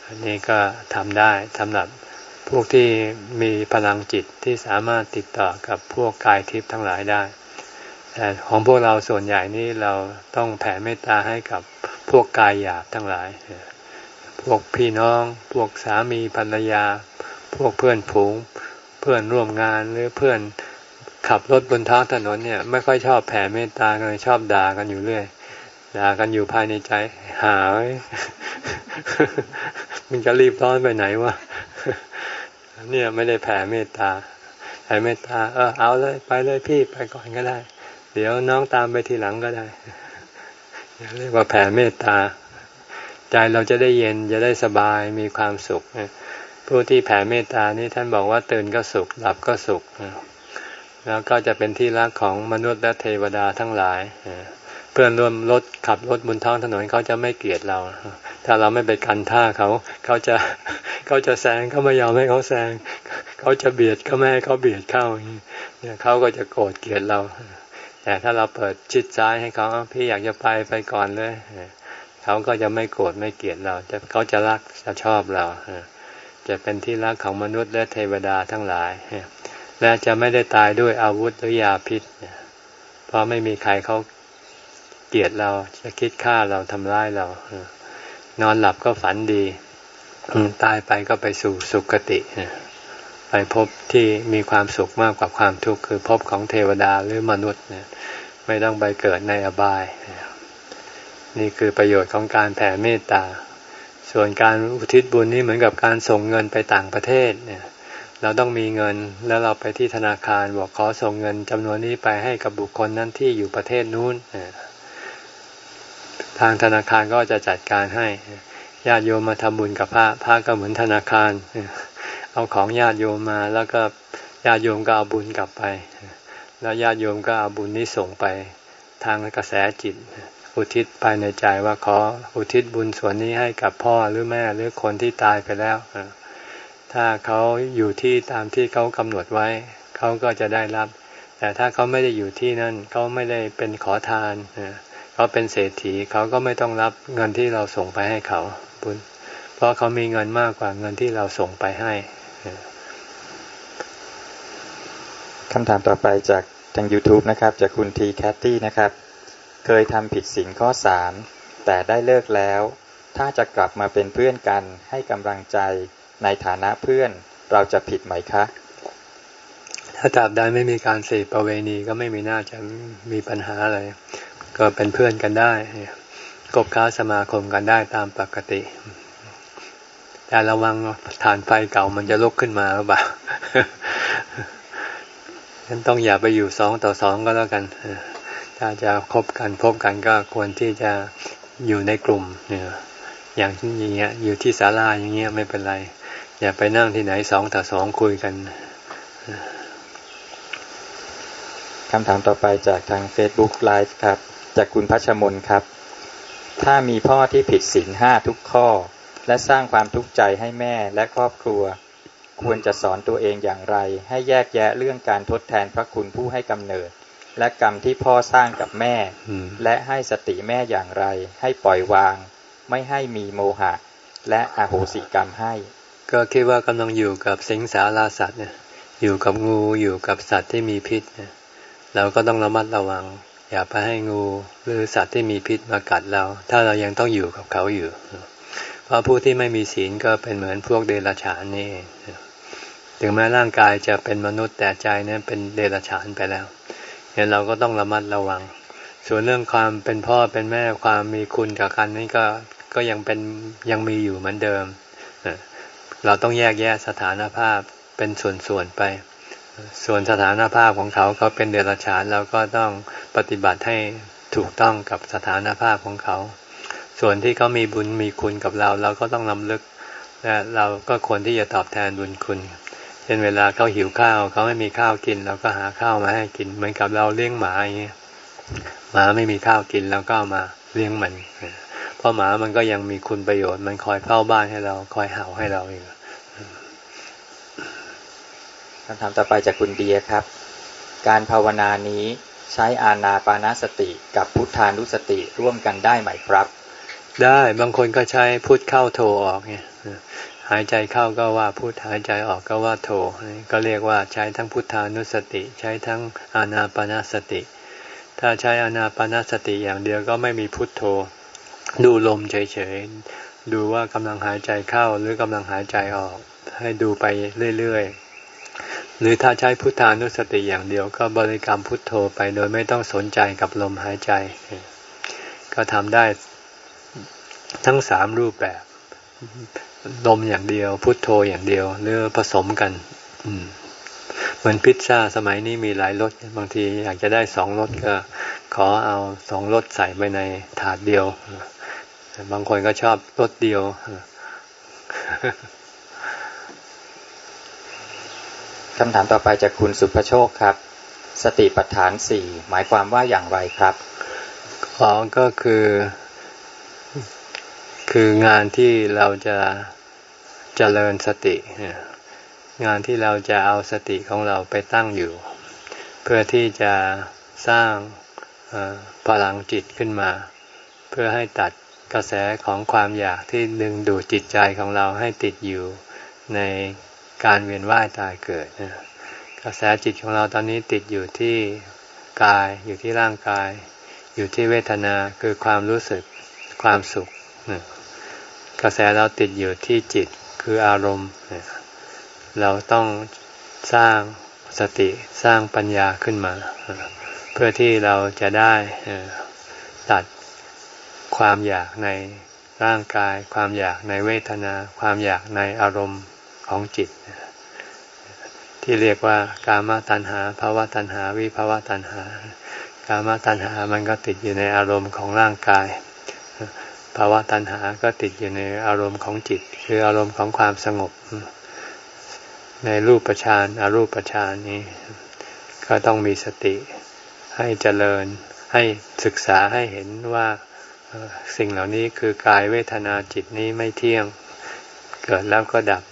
อันนี้ก็ทำได้สำหรับ พวกที่มีพลังจิตที่สามารถติดต่อกับพวกกายทิพย์ทั้งหลายได้ แต่ของพวกเราส่วนใหญ่นี้เราต้องแผ่เมตตาให้กับพวกกายหยาบทั้งหลาย พวกพี่น้อง พวกสามีภรรยา พวกเพื่อนผูง เพื่อนร่วมงานหรือเพื่อนขับรถบนท้องถนนเนี่ยไม่ค่อยชอบแผ่เมตตาเลยชอบด่ากันอยู่เรื่อยด่ากันอยู่ภายในใจ หายมันจะรีบร้อนไปไหนวะ เนี่ยไม่ได้แผ่เมตตาแผ่เมตตาเออเอาเลยไปเลยพี่ไปก่อนก็ได้ เดี๋ยวน้องตามไปทีหลังก็ได้เรียกว่าแผ่เมตตา ใจเราจะได้เย็นจะได้สบายมีความสุขผู้ที่แผ่เมตตานี่ท่านบอกว่าตื่นก็สุขหลับก็สุข แล้วก็จะเป็นที่รักของมนุษย์และเทวดาทั้งหลาย เพื่อนร่วมรถขับรถบนท้องถนนเขาจะไม่เกลียดเรา ถ้าเราไม่ไปกันท่าเขาเขาจะเขาจะแซงเขาไม่ยอมให้เขาแซงเขาจะเบียดก็ไม่ให้เขาเบียดเข้าเนี่ยเขาก็จะโกรธเกลียดเรา แต่ถ้าเราเปิดชิดซ้ายให้เขาพี่อยากจะไปไปก่อนเลยเขาก็จะไม่โกรธไม่เกลียดเราจะเขาจะรักจะชอบเราจะเป็นที่รักของมนุษย์และเทวดาทั้งหลาย และจะไม่ได้ตายด้วยอาวุธหรือยาพิษเพราะไม่มีใครเขา เกลียดเรา จะคิดฆ่าเราทำร้ายเรา นอนหลับก็ฝันดี ตายไปก็ไปสู่สุคติ ไปพบที่มีความสุขมากกว่าความทุกข์คือพบของเทวดาหรือมนุษย์ไม่ต้องไปเกิดในอบาย นี่คือประโยชน์ของการแผ่เมตตา ส่วนการอุทิศบุญนี่เหมือนกับการส่งเงินไปต่างประเทศเนี่ยเราต้องมีเงินแล้วเราไปที่ธนาคารบอกขอส่งเงินจำนวนนี้ไปให้กับบุคคลนั้นที่อยู่ประเทศนู้นางธนาคารก็จะจัดการให้ญาติโยมมาทำบุญกับพระพระก็เหมือนธนาคาร เอาของญาติโยมมา แล้วก็ญาติโยมก็เอาบุญกลับไป แล้วญาติโยมก็เอาบุญนี้ส่งไปทางกระแสจิต อุทิศภายในใจว่าขออุทิศบุญส่วนนี้ให้กับพ่อหรือแม่หรือคนที่ตายไปแล้ว ถ้าเขาอยู่ที่ตามที่เขากำหนดไว้ เขาก็จะได้รับ แต่ถ้าเขาไม่ได้อยู่ที่นั่นเขาไม่ได้เป็นขอทานเขาเป็นเศรษฐีเขาก็ไม่ต้องรับเงินที่เราส่งไปให้เขาบุญเพราะเขามีเงินมากกว่าเงินที่เราส่งไปให้คำถามต่อไปจากทาง YouTube นะครับจากคุณทีแคตตี้นะครับ เคยทำผิดศีลข้อสามแต่ได้เลิกแล้ว ถ้าจะกลับมาเป็นเพื่อนกันให้กำลังใจในฐานะเพื่อนเราจะผิดไหมคะ ถ้าตราบใดไม่มีการเสพประเวณีก็ไม่มีน่าจะมีปัญหาอะไร ก็เป็นเพื่อนกันได้กบค้าสมาคมกันได้ตามปกติ แต่ระวังฐานไฟเก่ามันจะลุกขึ้นมาหรือเปล่าฉะนั้นต้องอย่าไปอยู่สองต่อสองก็แล้วกันถ้าจะคบกันพบกันก็ควรที่จะอยู่ในกลุ่มเนี่ยอย่างที่อย่างเงี้ยอยู่ที่ศาลาอย่างเงี้ยไม่เป็นไร อย่าไปนั่งที่ไหนสองต่อสองคุยกันคำถามต่อไปจากทาง Facebook Live ครับ จากคุณพัชมนครับ ถ้ามีพ่อที่ผิดศีลห้าทุกข้อ และสร้างความทุกข์ใจให้แม่และครอบครัว ควรจะสอนตัวเองอย่างไร ให้แยกแยะเรื่องการทดแทนพระคุณผู้ให้กำเนิด และกรรมที่พ่อสร้างกับแม่ และให้สติแม่อย่างไร ให้ปล่อยวาง ไม่ให้มีโมหะ และอโหสิกรรมให้ ก็คิดว่ากำลังอยู่กับสิงสาราสัตว์เนี่ยอยู่กับงูอยู่กับสัตว์ที่มีพิษเนี่ยเราก็ต้องระมัดระวัง อย่าไปให้งูหรือสัตว์ที่มีพิษมากัดเรา ถ้าเรายังต้องอยู่กับเขาอยู่ เพราะผู้ที่ไม่มีศีลก็เป็นเหมือนพวกเดรัจฉานนี่ถึงแม้ร่างกายจะเป็นมนุษย์แต่ใจนั้นเป็นเดรัจฉานไปแล้วเนี่ยเราก็ต้องระมัดระวัง ส่วนเรื่องความเป็นพ่อเป็นแม่ความมีคุณกับกันนี่ก็ก็ยังเป็นยังมีอยู่เหมือนเดิม เราต้องแยกแยะสถานภาพเป็นส่วนๆไป ส่วนสถานภาพของเขาเขาเป็นเดรัจฉานเราก็ต้องปฏิบัติให้ถูกต้องกับสถานภาพของเขา ส่วนที่เขามีบุญมีคุณกับเรา เราก็ต้องนำลึกและเราก็ควรที่จะตอบแทนบุญคุณ เช่นเวลาเขาหิวข้าวเขาไม่มีข้าวกินเราก็หาข้าวมาให้กิน เหมือนกับเราเลี้ยงหมาอย่างเงี้ยหมาไม่มีข้าวกินเราก็มาเลี้ยงมัน เพราะหมามันก็ยังมีคุณประโยชน์มันคอยเฝ้าบ้านให้เราคอยเห่าให้เราอยู่ คำถามต่อไปจากคุณเดียครับ การภาวนานี้ใช้อานาปานาสติกับพุทธานุสติร่วมกันได้ไหมครับ ได้บางคนก็ใช้พุทเข้าโทออกไงหายใจเข้าก็ว่าพุทหายใจออกก็ว่าโทก็เรียกว่าใช้ทั้งพุทธานุสติ ใช้ทั้งอานาปานาสติ ถ้าใช้อานาปานาสติอย่างเดียวก็ไม่มีพุทโธ ดูลมเฉยๆดูว่ากำลังหายใจเข้าหรือกำลังหายใจออก ให้ดูไปเรื่อยๆ หรือถ้าใช้พุทธานุสติอย่างเดียวก็บริกรรมพุทโธไปโดยไม่ต้องสนใจกับลมหายใจ ก็ทำได้ทั้งสามรูปแบบลมอย่างเดียว พุทโธอย่างเดียวหรือผสมกันเหมือนพิซซ่าสมัยนี้มีหลายรสบางทีอยากจะได้สองรสก็ ขอเอาสองรสใส่ไปในถาดเดียว บางคนก็ชอบรสเดียว คำถามต่อไปจากคุณสุภโชคครับ สติปัฏฐานสี่หมายความว่าอย่างไรครับอ๋อก็คือ คืองานที่เราจะจะเจริญสติ งานที่เราจะเอาสติของเราไปตั้งอยู่ เพื่อที่จะสร้างพลังจิตขึ้นมา เพื่อให้ตัดกระแสของความอยากที่ดึงดูดจิตใจของเราให้ติดอยู่ใน การเวียนว่ายตายเกิดกระแสจิตของเราตอนนี้ติดอยู่ที่กายอยู่ที่ร่างกาย อยู่ที่เวทนาคือความรู้สึกความสุข กระแสเราติดอยู่ที่จิตคืออารมณ์ เราต้องสร้างสติสร้างปัญญาขึ้นมา เพื่อที่เราจะได้ตัดความอยากในร่างกาย ความอยากในเวทนา ความอยากในอารมณ์ของจิต ที่เรียกว่ากามตัณหาภาวะตัณหา วิภาวะตัณหา กามตัณหามันก็ติดอยู่ในอารมณ์ของร่างกายภาวะตัณหาก็ติดอยู่ในอารมณ์ของจิต คืออารมณ์ของความสงบ ในรูปฌานอารูปฌานนี้ ก็ต้องมีสติ ให้เจริญ ให้ศึกษาให้เห็นว่าสิ่งเหล่านี้คือกายเวทนาจิตนี้ไม่เที่ยง เกิดแล้วก็ดับ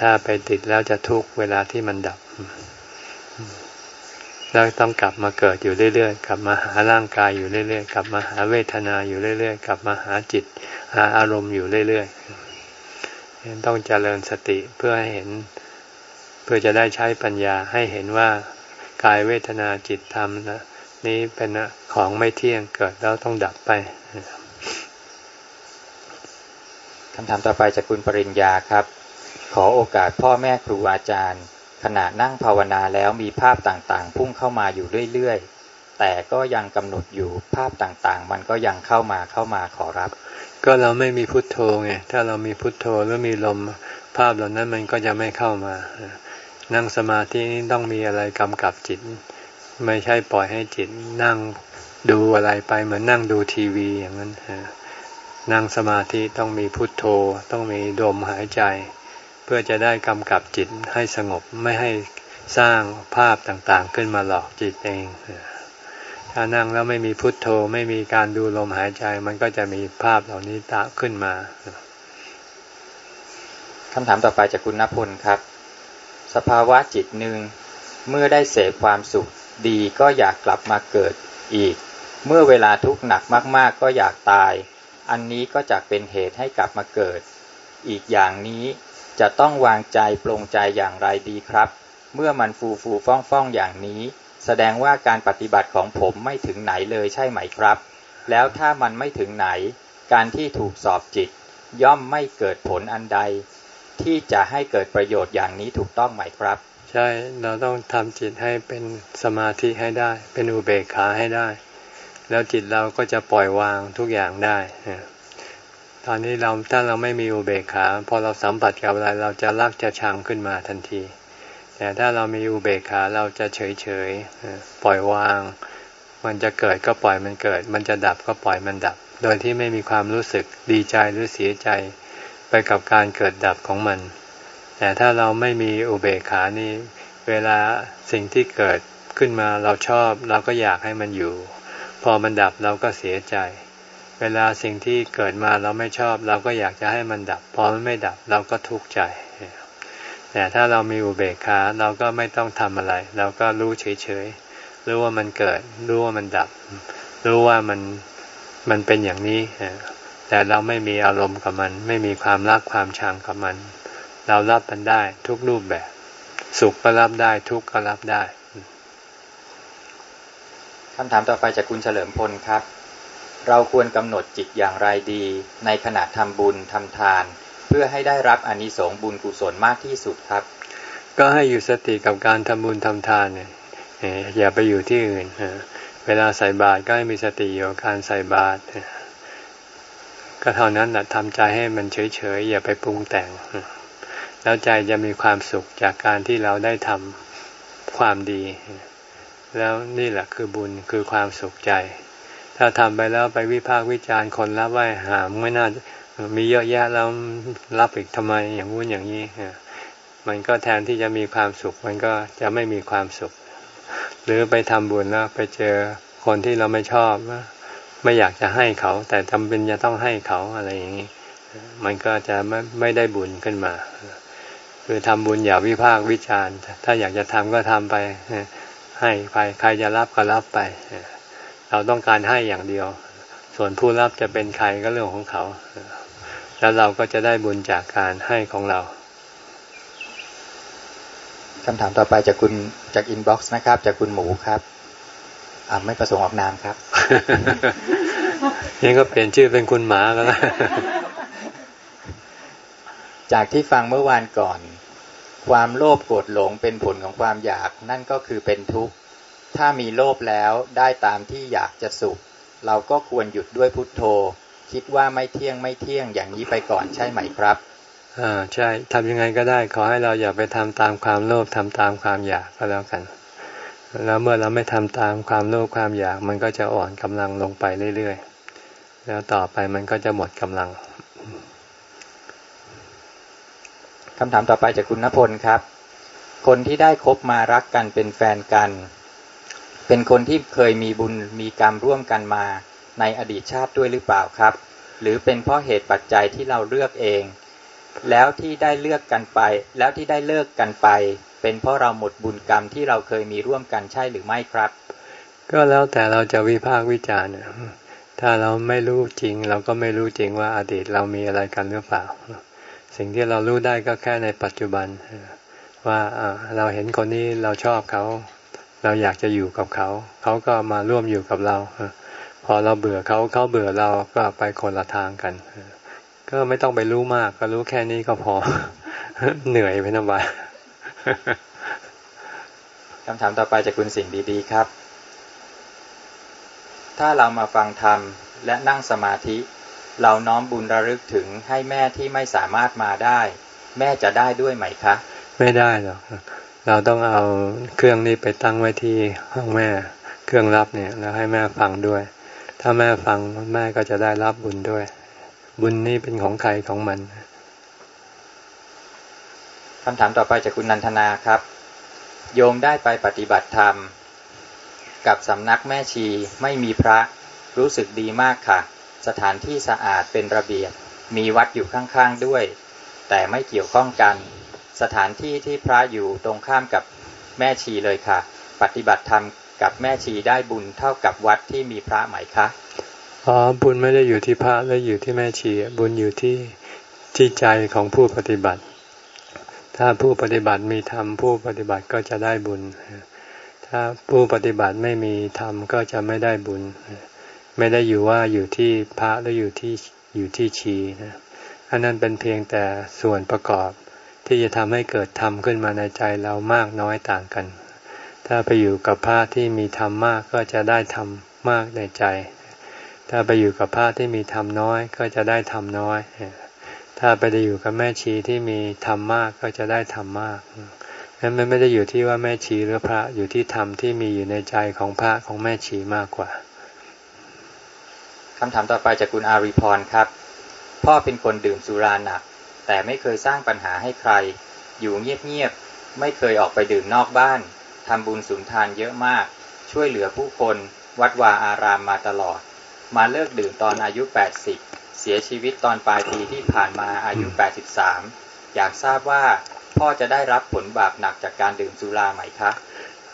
ถ้าไปติดแล้วจะทุกเวลาที่มันดับ แล้วต้องกลับมาเกิดอยู่เรื่อยๆ กลับมาหาร่างกายอยู่เรื่อยๆ กลับมาหาเวทนาอยู่เรื่อยๆ กลับมาหาจิต หาอารมณ์อยู่เรื่อยๆต้องเจริญสติเพื่อให้เห็น เพื่อจะได้ใช้ปัญญาให้เห็นว่ากายเวทนาจิตธรรมนะนี้เป็นของไม่เที่ยงเกิดแล้วต้องดับไปคำถามต่อไปจากคุณปริญญาครับ ขอโอกาสพ่อแม่ครูอาจารย์ ขณะนั่งภาวนาแล้วมีภาพต่างๆ พุ่งเข้ามาอยู่เรื่อยๆ แต่ก็ยังกำหนดอยู่ภาพต่างๆ มันก็ยังเข้ามาเข้ามาขอรับ ก็เราไม่มีพุทโธไงถ้าเรามีพุทโธหรือมีลมภาพเหล่านั้นมันก็จะไม่เข้ามา นั่งสมาธินี้ต้องมีอะไรกำกับจิต ไม่ใช่ปล่อยให้จิตนั่งดูอะไรไปเหมือนนั่งดูทีวีอย่างนั้นนั่งสมาธิต้องมีพุทโธ ต้องมีดมหายใจ เพื่อจะได้กำกับจิตให้สงบไม่ให้สร้างภาพต่างๆ ขึ้นมาหลอกจิตเอง ถ้านั่งแล้วไม่มีพุทโธไม่มีการดูลมหายใจ มันก็จะมีภาพเหล่านี้ตาขึ้นมาคำถามต่อไปจากคุณณพลครับ สภาวะจิตหนึ่งเมื่อได้เสพความสุขดีก็อยากกลับมาเกิดอีก เมื่อเวลาทุกข์หนักมาก ๆ ก็อยากตาย อันนี้ก็จะเป็นเหตุให้กลับมาเกิด อีกอย่างนี้ จะต้องวางใจปรงใจอย่างไรดีครับ เมื่อมันฟูฟูฟ่องฟ่องอย่างนี้ แสดงว่าการปฏิบัติของผมไม่ถึงไหนเลยใช่ไหมครับ แล้วถ้ามันไม่ถึงไหน การที่ถูกสอบจิต ย่อมไม่เกิดผลอันใด ที่จะให้เกิดประโยชน์อย่างนี้ถูกต้องไหมครับ ใช่เราต้องทำจิตให้เป็นสมาธิให้ได้ เป็นอุเบกขาให้ได้ แล้วจิตเราก็จะปล่อยวางทุกอย่างได้ ตอนนี้เราถ้าเราไม่มีอุเบกขา พอเราสัมผัสกับอะไรเราจะรักจะชังขึ้นมาทันที แต่ถ้าเรามีอุเบกขาเราจะเฉยเฉยปล่อยวาง มันจะเกิดก็ปล่อยมันเกิด มันจะดับก็ปล่อยมันดับ โดยที่ไม่มีความรู้สึกดีใจหรือเสียใจไปกับการเกิดดับของมัน แต่ถ้าเราไม่มีอุเบกขานี่เวลาสิ่งที่เกิดขึ้นมาเราชอบ เราก็อยากให้มันอยู่ พอมันดับเราก็เสียใจ เวลาสิ่งที่เกิดมาเราไม่ชอบ เราก็อยากจะให้มันดับ พอมันไม่ดับเราก็ทุกข์ใจ แต่ถ้าเรามีอุเบกขาเราก็ไม่ต้องทำอะไร เราก็รู้เฉยๆ รู้ว่ามันเกิด รู้ว่ามันดับ รู้ว่ามันมันเป็นอย่างนี้ แต่เราไม่มีอารมณ์กับมัน ไม่มีความรักความชังกับมัน เรารับมันได้ทุกรูปแบบ สุขก็รับได้ทุกข์ก็รับได้คำถามต่อไปจากคุณเฉลิมพลครับ เราควรกำหนดจิตอย่างไรดี ในขณะทำบุญทำทาน เพื่อให้ได้รับอนิสงส์บุญกุศลมากที่สุดครับ ก็ให้อยู่สติกับการทำบุญทำทานเนี่ยอย่าไปอยู่ที่อื่นเวลาใส่บาตรก็ให้มีสติอยู่กับการใส่บาตรก็เท่านั้นแหละทำใจให้มันเฉยๆอย่าไปปรุงแต่ง แล้วใจจะมีความสุขจากการที่เราได้ทำความดี แล้วนี่แหละคือบุญคือความสุขใจ ถ้าทำไปแล้วไปวิพากษ์วิจารณ์คนรับไหวหามไม่น่ามีเยอะแยะแล้วรับอีกทำไมอย่างงู้นอย่างนี้มันก็แทนที่จะมีความสุข มันก็จะไม่มีความสุข หรือไปทำบุญแล้วไปเจอคนที่เราไม่ชอบ ไม่อยากจะให้เขา แต่จำเป็นจะต้องให้เขาอะไรอย่างนี้ มันก็จะไม่ไม่ได้บุญขึ้นมา คือทำบุญอย่าวิพากษ์วิจารณ์ ถ้าอยากจะทำก็ทำไป ให้ไปใครจะรับก็รับไป เราต้องการให้อย่างเดียว ส่วนผู้รับจะเป็นใครก็เรื่องของเขา แล้วเราก็จะได้บุญจากการให้ของเราคำถามต่อไปจากคุณจาก inbox นะครับ จากคุณหมูครับอ่าไม่ประสงค์ออกนามครับยังก็เปลี่ยนชื่อเป็นคุณหมาก็แล้วจากที่ฟังเมื่อวานก่อน ความโลภโกรธหลงเป็นผลของความอยาก นั่นก็คือเป็นทุกข์ ถ้ามีโลภแล้วได้ตามที่อยากจะสุข เราก็ควรหยุดด้วยพุทโธ คิดว่าไม่เที่ยงไม่เที่ยงอย่างนี้ไปก่อนใช่ไหมครับอ่าใช่ทำยังไงก็ได้ ขอให้เราอย่าไปทำตามความโลภทำตามความอยากก็แล้วกัน แล้วเมื่อเราไม่ทำตามความโลภความอยาก มันก็จะอ่อนกำลังลงไปเรื่อยๆ แล้วต่อไปมันก็จะหมดกำลังคำถามต่อไปจากคุณณพลครับ คนที่ได้คบมารักกันเป็นแฟนกัน เป็นคนที่เคยมีบุญมีกรรมร่วมกันมาในอดีตชาติด้วยหรือเปล่าครับ หรือเป็นเพราะเหตุปัจจัยที่เราเลือกเอง แล้วที่ได้เลือกกันไป แล้วที่ได้เลิกกันไป เป็นเพราะเราหมดบุญกรรมที่เราเคยมีร่วมกันใช่หรือไม่ครับ ก็แล้วแต่เราจะวิพากษ์วิจารณ์ถ้าเราไม่รู้จริง เราก็ไม่รู้จริงว่าอดีตเรามีอะไรกันหรือเปล่า สิ่งที่เรารู้ได้ก็แค่ในปัจจุบันว่าเราเห็นคนนี้เราชอบเขา เราอยากจะอยู่กับเขา เขาก็มาร่วมอยู่กับเรา พอเราเบื่อเขาเขาเบื่อเราก็ไปคนละทางกัน ก็ไม่ต้องไปรู้มาก ก็รู้แค่นี้ก็พอ เหนื่อยไปนะบ้าคำถามต่อไปจากคุณสิ่งดีๆครับ ถ้าเรามาฟังธรรมและนั่งสมาธิ เราน้อมบุญระลึกถึงให้แม่ที่ไม่สามารถมาได้ แม่จะได้ด้วยไหมคะ ไม่ได้หรอก เราต้องเอาเครื่องนี้ไปตั้งไว้ที่ห้องแม่ เครื่องรับเนี่ย แล้วให้แม่ฟังด้วย ถ้าแม่ฟังแม่ก็จะได้รับบุญด้วย บุญนี้เป็นของใครของมันคำถามต่อไปจากคุณนันทนาครับ โยมได้ไปปฏิบัติธรรม กับสำนักแม่ชีไม่มีพระรู้สึกดีมากค่ะ สถานที่สะอาดเป็นระเบียบ มีวัดอยู่ข้างๆด้วย แต่ไม่เกี่ยวข้องกัน สถานที่ที่พระอยู่ตรงข้ามกับแม่ชีเลยค่ะ ปฏิบัติธรรมกับแม่ชีได้บุญเท่ากับวัดที่มีพระไหมคะอ๋อบุญไม่ได้อยู่ที่พระและอยู่ที่แม่ชี บุญอยู่ที่ที่ใจของผู้ปฏิบัติ ถ้าผู้ปฏิบัติมีธรรมผู้ปฏิบัติก็จะได้บุญ ถ้าผู้ปฏิบัติไม่มีธรรมก็จะไม่ได้บุญ ไม่ได้อยู่ว่าอยู่ที่พระหรืออยู่ที่อยู่ที่ชีนะอันนั้นเป็นเพียงแต่ส่วนประกอบ ที่จะทำให้เกิดธรรมขึ้นมาในใจเรามากน้อยต่างกัน ถ้าไปอยู่กับพระที่มีธรรมมากก็จะได้ธรรมมากในใจ ถ้าไปอยู่กับพระที่มีธรรมน้อยก็จะได้ธรรมน้อย ถ้าไปได้อยู่กับแม่ชีที่มีธรรมมากก็จะได้ธรรมมากนั้นมันไม่ได้อยู่ที่ว่าแม่ชีหรือพระอยู่ที่ธรรมที่มีอยู่ในใจของพระของแม่ชีมากกว่าคำถามต่อไปจากคุณอารีพรครับ พ่อเป็นคนดื่มสุราหนัก แต่ไม่เคยสร้างปัญหาให้ใคร อยู่เงียบๆ ไม่เคยออกไปดื่มนอกบ้าน ทำบุญสุนทานเยอะมาก ช่วยเหลือผู้คน วัดวาอารามมาตลอด มาเลิกดื่มตอนอายุ 80 เสียชีวิตตอนปลายปีที่ผ่านมาอายุ 83 อยากทราบว่าพ่อจะได้รับผลบาปหนักจากการดื่มสุราไหมคะ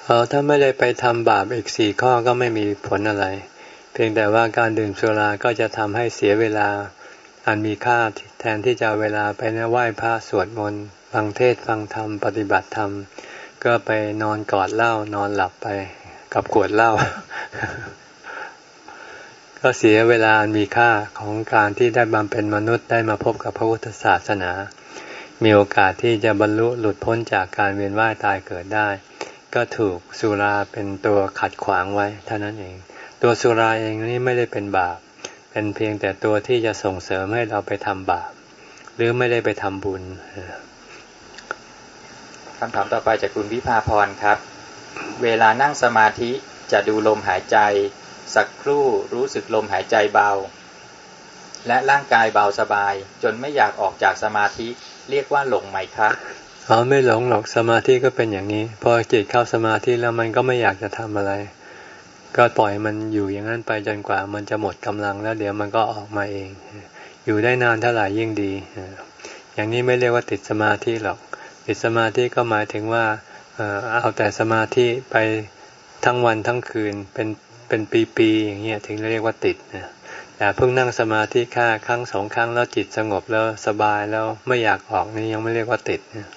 เออถ้าไม่ได้ไปทำบาปอีกสี่ข้อก็ไม่มีผลอะไร เพียงแต่ว่าการดื่มสุราก็จะทำให้เสียเวลา อันมีค่าแทนที่จะเวลาไปนไหว้พระสวดมนต์ฟังเทศฟังธรรมปฏิบัติธรรม ก็ไปนอนกอดเหล้านอนหลับไปกับขวดเหล้าก็เสียเวลามีค่าของการที่ได้บำเป็นมนุษย์ได้มาพบกับพระพุทธศาสนา มีโอกาสที่จะบรรลุหลุดพ้นจากการเวียนว่ายตายเกิดได้ ก็ถูกสุราเป็นตัวขัดขวางไว้เท่านั้นเอง ตัวสุราเองนี่ไม่ได้เป็นบาป เป็นเพียงแต่ตัวที่จะส่งเสริมให้เราไปทำบาป หรือไม่ได้ไปทำบุญคำถามต่อไปจากคุณวิภาพรครับ เวลานั่งสมาธิจะดูลมหายใจ สักครู่รู้สึกลมหายใจเบา และร่างกายเบาสบาย จนไม่อยากออกจากสมาธิเรียกว่าหลงไหมคะอ๋อไม่หลงหรอกสมาธิก็เป็นอย่างนี้ พอจิตเข้าสมาธิแล้วมันก็ไม่อยากจะทำอะไร ก็ปล่อยมันอยู่อย่างนั้นไปจนกว่า มันจะหมดกำลังแล้วเดี๋ยวมันก็ออกมาเอง อยู่ได้นานเท่าไหร่ยิ่งดี อย่างนี้ไม่เรียกว่าติดสมาธิหรอก ติดสมาธิก็หมายถึงว่าเอาแต่สมาธิไปทั้งวันทั้งคืนเป็นเป็นปีๆอย่างเงี้ยถึงเรียกว่าติดนะแต่เพิ่งนั่งสมาธิค่ครั้งสองครั้งแล้วจิตสงบแล้วสบายแล้วไม่อยากออกนี่ยังไม่เรียกว่าติดนะ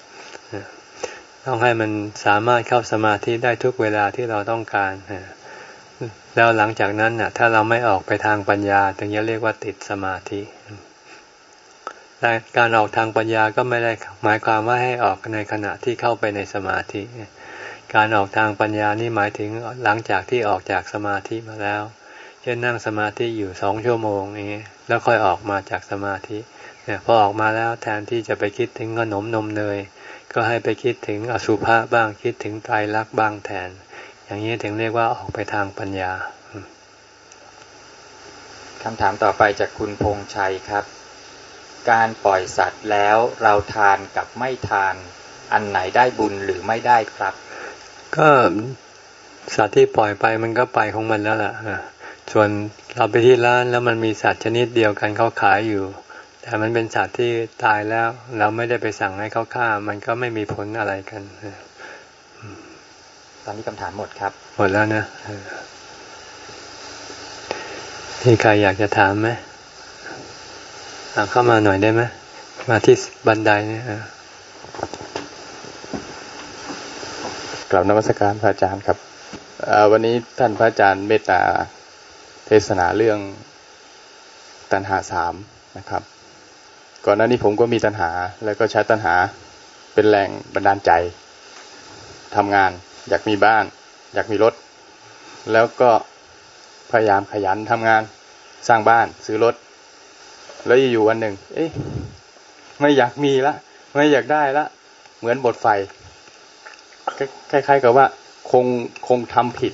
ต้องให้มันสามารถเข้าสมาธิได้ทุกเวลาที่เราต้องการนะ แล้วหลังจากนั้นน่ะ ถ้าเราไม่ออกไปทางปัญญาถึงจะเรียกว่าติดสมาธิแต่การออกทางปัญญาก็ไม่ได้หมายความว่าให้ออกในขณะที่เข้าไปในสมาธิ การออกทางปัญญานี่หมายถึงหลังจากที่ออกจากสมาธิมาแล้ว เช่นนั่งสมาธิอยู่สองชั่วโมงนี้แล้วค่อยออกมาจากสมาธิเนี่ยพอออกมาแล้วแทนที่จะไปคิดถึงขนมนมเนย ก็ให้ไปคิดถึงอสุภะบ้างคิดถึงไตรลักษณ์บ้างแทน อย่างนี้ถึงเรียกว่าออกไปทางปัญญาคำถามต่อไปจากคุณพงชัยครับ การปล่อยสัตว์แล้วเราทานกับไม่ทาน อันไหนได้บุญหรือไม่ได้ครับ ก็สัตว์ที่ปล่อยไปมันก็ไปของมันแล้วล่ะส่วนเราไปที่ร้านแล้วมันมีสัตว์ชนิดเดียวกันเขาขายอยู่ แต่มันเป็นสัตว์ที่ตายแล้ว เราไม่ได้ไปสั่งให้เขาฆ่า มันก็ไม่มีผลอะไรกัน ตอนนี้คำถามหมดครับ หมดแล้วนะที่ใครอยากจะถามไหมเข้ามาหน่อยได้ไหมมาที่บันไดนี่กลับนมัสการพระอาจารย์ครับวันนี้ท่านพระอาจารย์เมตตาเทศนาเรื่องตัณหาสามนะครับ ก่อนหน้านี้ผมก็มีตัณหา แล้วก็ใช้ตัณหาเป็นแรงบันดาลใจทำงาน อยากมีบ้าน อยากมีรถ แล้วก็พยายามขยันทำงานสร้างบ้านซื้อรถ แล้วอยู่วันหนึ่ง เอ๊ะไม่อยากมีละ ไม่อยากได้ละ เหมือนบทไฟ คล้ายๆกับว่า คงคงทำผิด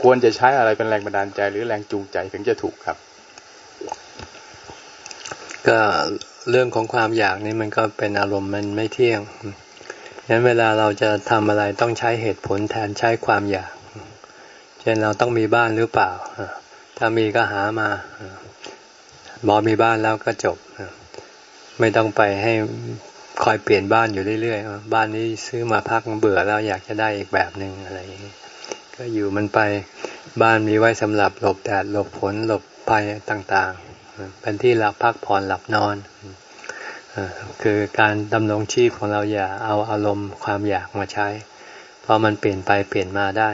ควรจะใช้อะไรเป็นแรงบันดาลใจ หรือแรงจูงใจถึงจะถูกครับ ก็เรื่องของความอยากนี่มันก็เป็นอารมณ์มันไม่เที่ยง ฉะนั้นเวลาเราจะทำอะไรต้องใช้เหตุผลแทนใช้ความอยาก เช่นเราต้องมีบ้านหรือเปล่า ถ้ามีก็หามาบอมีบ้านแล้วก็จบ ไม่ต้องไปให้คอยเปลี่ยนบ้านอยู่เรื่อยๆ บ้านนี้ซื้อมาพักเบื่อแล้วอยากจะได้อีกแบบหนึ่งอะไรอย่างนี้ ก็อยู่มันไปบ้านมีไว้สำหรับหลบแดดหลบฝนหลบภัยต่างๆ เป็นที่หลับพักผ่อนหลับนอน คือการดำรงชีพของเราอย่าเอาอารมณ์ความอยากมาใช้ เพราะมันเปลี่ยนไปเปลี่ยนมาได้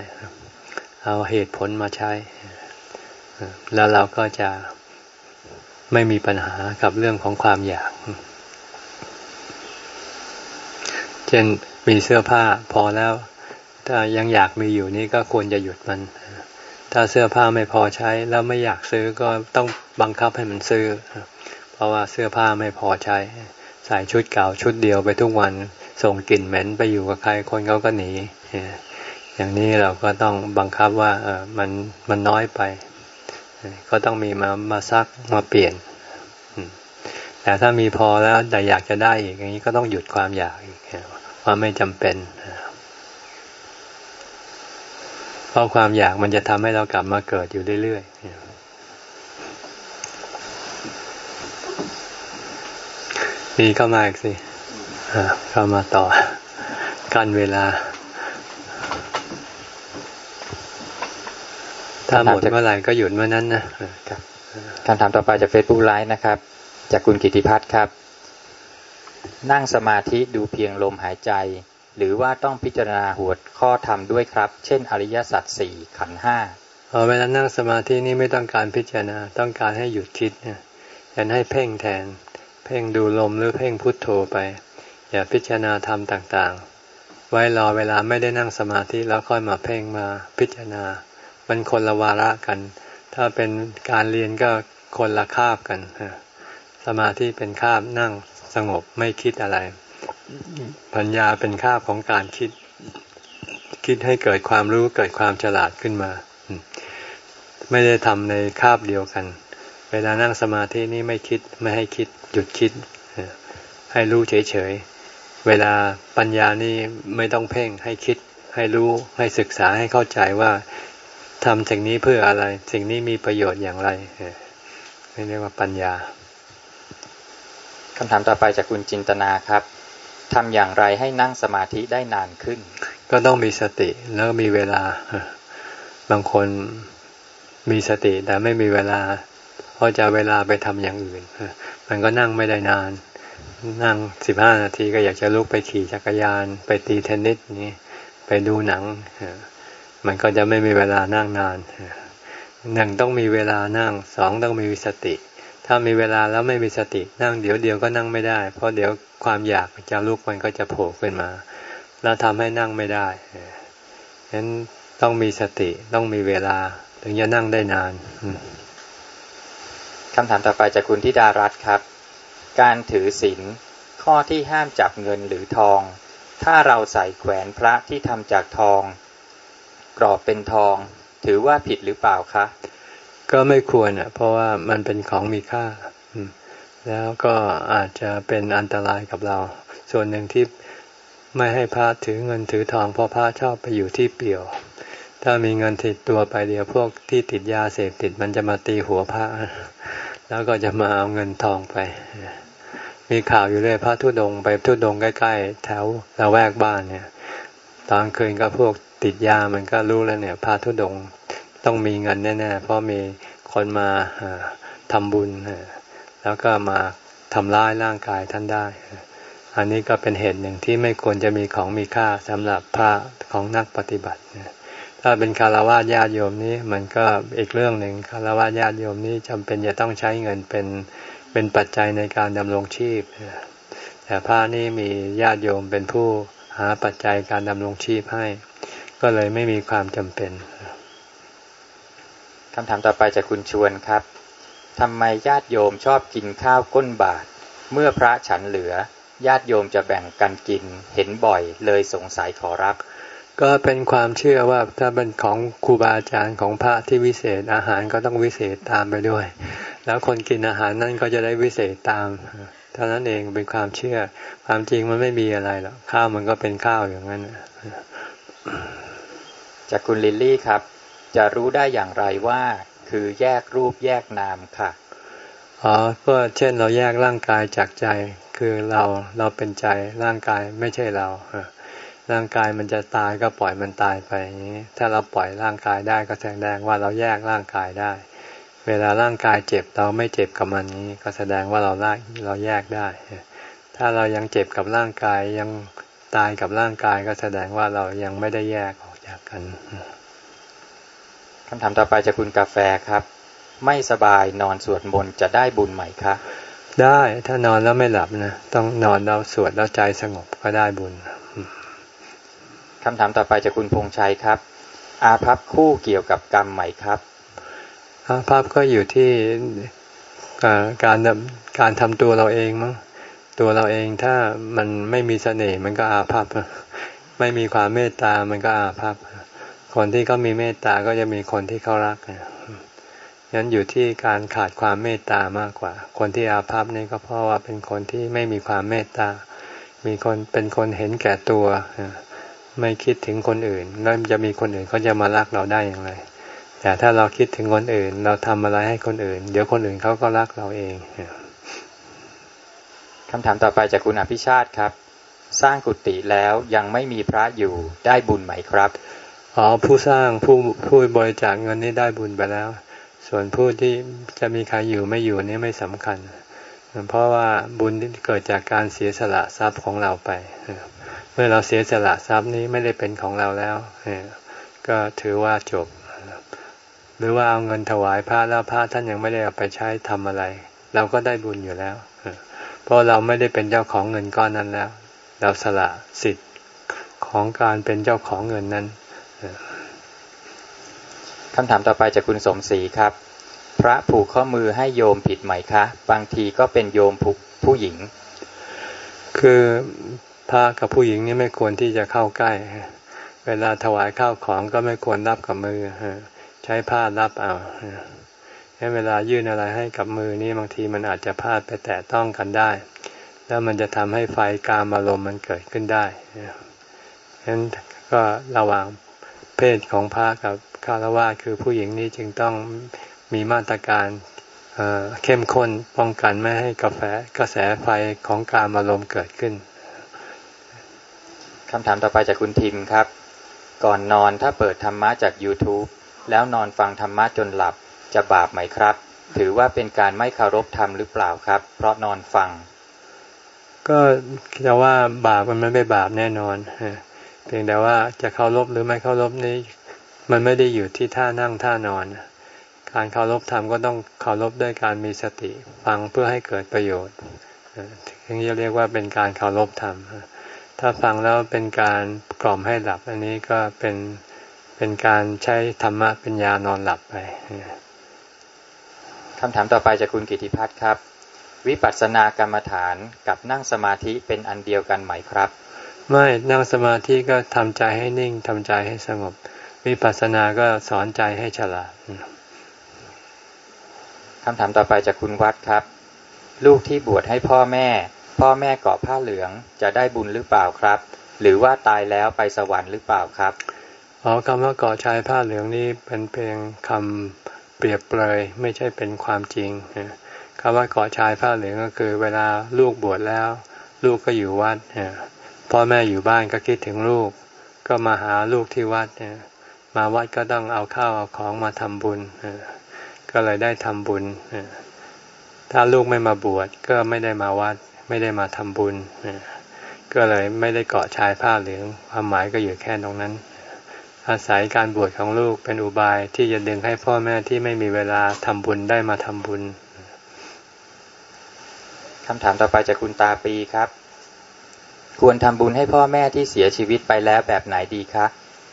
เอาเหตุผลมาใช้ แล้วเราก็จะไม่มีปัญหากับเรื่องของความอยาก เช่นมีเสื้อผ้าพอแล้ว ถ้ายังอยากมีอยู่นี่ก็ควรจะหยุดมัน ถ้าเสื้อผ้าไม่พอใช้แล้วไม่อยากซื้อก็ต้องบังคับให้มันซื้อ ราะว่าเสื้อผ้าไม่พอใช้ ใส่ชุดเก่าชุดเดียวไปทุกวันส่งกลิ่นเหม็นไปอยู่กับใครคนเขาก็หนีอย่างนี้เราก็ต้องบังคับว่าเออมันมันน้อยไป ก็ต้องมีมามาซักมาเปลี่ยน แต่ถ้ามีพอแล้วแต่อยากจะได้อีกอย่างนี้ก็ต้องหยุดความอยากอีกว่าไม่จำเป็นเพราะความอยากมันจะทำให้เรากลับมาเกิดอยู่เรื่อยๆ มีเข้ามาอีกสิเข้ามาต่อกันเวลา ถ้าหมดเมื่อไหร่ก็หยุดเมื่อนั้นนะครับคำถามต่อไปจากเฟซบุ๊กไลฟ์นะครับ จากคุณกิติพัฒน์ครับ นั่งสมาธิดูเพียงลมหายใจ หรือว่าต้องพิจารณาหัวข้อธรรมด้วยครับ เช่น อริยสัจสี่ขันห้าเวลานั่งสมาธินี่ไม่ต้องการพิจารณา ต้องการให้หยุดคิดเนี่ยอยให้เพ่งแทน เพ่งดูลมหรือเพ่งพุทโธไป อย่าพิจารณาธรรมต่างๆ ไว้รอเวลาไม่ได้นั่งสมาธิแล้วค่อยมาเพ่งมาพิจารณา มันคนละวาระกัน ถ้าเป็นการเรียนก็คนละคาบกันสมาธิเป็นคาบนั่งสงบไม่คิดอะไร ปัญญาเป็นค่าของการคิด คิดให้เกิดความรู้เกิดความฉลาดขึ้นมา ไม่ได้ทำในคาบเดียวกัน เวลานั่งสมาธินี่ไม่คิดไม่ให้คิด หยุดคิด ให้รู้เฉยๆ เวลาปัญญานี่ไม่ต้องเพ่งให้คิด ให้รู้ให้ศึกษาให้เข้าใจว่าทำสิ่งนี้เพื่ออะไร สิ่งนี้มีประโยชน์อย่างไรนี่เรียกว่าปัญญาคำถามต่อไปจากคุณจินตนาครับทำอย่างไรให้นั่งสมาธิได้นานขึ้น ก็ต้องมีสติแล้วมีเวลา บางคนมีสติแต่ไม่มีเวลาเพ ราะจะเวลาไปทำอย่างอื่น มันก็นั่งไม่ได้นาน นั่งสิบห้านาทีก็อยากจะลุกไปขี่จักรยาน ไปตีเทนนิสนี้ไปดูหนัง มันก็จะไม่มีเวลานั่งนานหนึ่งต้องมีเวลานั่งสองต้องมีสติ ถ้ามีเวลาแล้วไม่มีสตินั่งเดี๋ยวเดียวก็นั่งไม่ได้ เพราะเดี๋ยวความอยากจะลุกมันก็จะโผล่ขึ้นมา แล้วทำให้นั่งไม่ได้ฉะนั้นต้องมีสติต้องมีเวลาถึงจะนั่งได้นาน คำถามต่อไปจากคุณธิดารัตน์ครับ การถือศีลข้อที่ห้ามจับเงินหรือทอง ถ้าเราใส่แขวนพระที่ทำจากทอง กรอบเป็นทอง ถือว่าผิดหรือเปล่าคะ ก็ไม่ควรอะ เพราะว่ามันเป็นของมีค่า แล้วก็อาจจะเป็นอันตรายกับเรา ส่วนหนึ่งที่ไม่ให้พระถือเงินถือทอง เพราะพระชอบไปอยู่ที่เปี่ยว ถ้ามีเงินติดตัวไปเดียวพวกที่ติดยาเสพติดมันจะมาตีหัวพระแล้วก็จะมาเอาเงินทองไป มีข่าวอยู่เลยพระทุดงไปทุดงใกล้ๆแถวละแวกบ้านเนี่ย ตอนคืนก็พวกติดยามันก็รู้แล้วเนี่ยพระทุดงต้องมีเงินแน่ๆเพราะมีคนมาทำบุญแล้วก็มาทำร้ายร่างกายท่านได้ อันนี้ก็เป็นเหตุหนึ่งที่ไม่ควรจะมีของมีค่าสำหรับพระของนักปฏิบัติ ถ้าเป็นคารวะญาติโยมนี้มันก็อีกเรื่องหนึ่งคารวะญาติโยมนี้จำเป็นจะต้องใช้เงินเป็นเป็นปัจจัยในการดำรงชีพ แต่พระนี่มีญาติโยมเป็นผู้หาปัจจัยการดำรงชีพให้ ก็เลยไม่มีความจำเป็นคำถามต่อไปจากคุณชวนครับทำไมญาติโยมชอบกินข้าวก้นบาท เมื่อพระฉันเหลือญาติโยมจะแบ่งกันกินเห็นบ่อยเลยสงสัยขอรับ ก็เป็นความเชื่อว่าถ้าเป็นของครูบาอาจารย์ของพระที่วิเศษอาหารก็ต้องวิเศษตามไปด้วย แล้วคนกินอาหารนั่นก็จะได้วิเศษตามเท่านั้นเองเป็นความเชื่อ ความจริงมันไม่มีอะไรหรอกข้าวมันก็เป็นข้าวอย่างนั้นจากคุณลิลลี่ครับ จะรู้ได้อย่างไรว่า คือแยกรูปแยกนามค่ะอ๋อก็เช่นเราแยกร่างกายจากใจ คือเราเราเป็นใจร่างกายไม่ใช่เรา ร่างกายมันจะตายก็ปล่อยมันตายไปอย่างนี้ ถ้าเราปล่อยร่างกายได้ก็แสดงว่าเราแยกร่างกายได้ เวลาร่างกายเจ็บเราไม่เจ็บกับมันนี้ ก็แสดงว่าเราละเราแยกได้ ถ้าเรายังเจ็บกับร่างกายยังตายกับร่างกายก็แสดงว่าเรายังไม่ได้แยกออกจากกันคำถามต่อไปจากคุณกาแฟครับ ไม่สบายนอนสวดมนต์จะได้บุญไหมคะได้ถ้านอนแล้วไม่หลับนะ ต้องนอนแล้วสวดแล้วใจสงบก็ได้บุญ คำถามต่อไปจากคุณพงชัยครับ อาภัพคู่เกี่ยวกับกรรมไหมครับ อาภัพก็อยู่ที่การการทำตัวเราเองมั้งตัวเราเองถ้ามันไม่มีเสน่ห์มันก็อาภัพไม่มีความเมตตามันก็อาภัพคนที่เขามีเมตตาก็จะมีคนที่เขารักนั้นอยู่ที่การขาดความเมตตามากกว่า คนที่อาภัพนี่ก็เพราะว่าเป็นคนที่ไม่มีความเมตตา มีคนเป็นคนเห็นแก่ตัว ไม่คิดถึงคนอื่นแล้วจะมีคนอื่นเขาจะมารักเราได้อย่างไร แต่ถ้าเราคิดถึงคนอื่น เราทำอะไรให้คนอื่น เดี๋ยวคนอื่นเขาก็รักเราเองคำถามต่อไปจากคุณอภิชาติครับ สร้างกุฏิแล้วยังไม่มีพระอยู่ได้บุญไหมครับอ๋อผู้สร้างผู้ผู้บริจาคเงินนี้ได้บุญไปแล้ว ส่วนผู้ที่จะมีใครอยู่ไม่อยู่นี่ไม่สำคัญ เพราะว่าบุญที่เกิดจากการเสียสละทรัพย์ของเราไป เมื่อเราเสียสละทรัพย์นี้ไม่ได้เป็นของเราแล้วก็ถือว่าจบ หรือว่าเอาเงินถวายพระแล้วพระท่านยังไม่ได้เอาไปใช้ทำอะไร เราก็ได้บุญอยู่แล้วเพราะเราไม่ได้เป็นเจ้าของเงินก้อนนั้นแล้ว เราสละสิทธิ์ของการเป็นเจ้าของเงินนั้นคำถามต่อไปจากคุณสมศรีครับ พระผูกข้อมือให้โยมผิดไหมคะ บางทีก็เป็นโยมผูกผู้หญิง คือ พระกับผู้หญิงนี่ไม่ควรที่จะเข้าใกล้ เวลาถวายข้าวของก็ไม่ควรรับกับมือใช้ผ้ารับเอาเวลายื่นอะไรให้กับมือนี่บางทีมันอาจจะพลาดไปแตะต้องกันได้ แล้วมันจะทำให้ไฟกามอารมณ์มันเกิดขึ้นได้ฉะนั้นก็ระวังเพศของพระกับคารวะคือผู้หญิงนี้จึงต้องมีมาตรการเข้มข้นป้องกันไม่ให้กาแฟกระแสไฟของการอารมณ์เกิดขึ้น คำถามต่อไปจากคุณทิมครับ ก่อนนอนถ้าเปิดธรรมะจาก YouTube แล้วนอนฟังธรรมะจนหลับจะบาปไหมครับ ถือว่าเป็นการไม่เคารพธรรมหรือเปล่าครับ เพราะนอนฟัง ก็จะว่าบาปมันไม่บาปแน่นอนเพียงแต่ว่าจะเคารพหรือไม่เคารพนี้ มันไม่ได้อยู่ที่ท่านั่งท่านอน การเคารพธรรมก็ต้องเคารพด้วยการมีสติ ฟังเพื่อให้เกิดประโยชน์ถึงจะเรียกว่าเป็นการเคารพธรรม ถ้าฟังแล้วเป็นการกล่อมให้หลับ อันนี้ก็เป็นเเป็นการใช้ธรรมะเป็นยานอนหลับไปคำถามต่อไปจากคุณกิติพัฒน์ครับ วิปัสสนากรรมฐานกับนั่งสมาธิเป็นอันเดียวกันไหมครับ ไม่นั่งสมาธิก็ทำใจให้นิ่งทำใจให้สงบ วิปัสสนาก็สอนใจให้ฉลาดคำถามต่อไปจากคุณวัดครับ ลูกที่บวชให้พ่อแม่ พ่อแม่เกาะผ้าเหลืองจะได้บุญหรือเปล่าครับ หรือว่าตายแล้วไปสวรรค์หรือเปล่าครับอ๋อคำว่าเกาะชายผ้าเหลืองนี้เป็นเพียงคำเปรียบเปรยไม่ใช่เป็นความจริงคำว่าเกาะชายผ้าเหลืองก็คือ เวลาลูกบวชแล้ว ลูกก็อยู่วัดพ่อแม่อยู่บ้านก็คิดถึงลูก ก็มาหาลูกที่วัดมาวัดก็ต้องเอาข้าวเอาของมาทำบุญก็เลยได้ทำบุญถ้าลูกไม่มาบวชก็ไม่ได้มาวัด ไม่ได้มาทำบุญ ก็เลยไม่ได้เกาะชายผ้าเหลืองความหมายก็อยู่แค่ตรงนั้น อาศัยการบวชของลูกเป็นอุบายที่จะดึงให้พ่อแม่ที่ไม่มีเวลาทำบุญได้มาทำบุญคำถามต่อไปจากคุณตาปีครับ ควรทำบุญให้พ่อแม่ที่เสียชีวิตไปแล้วแบบไหนดีคะ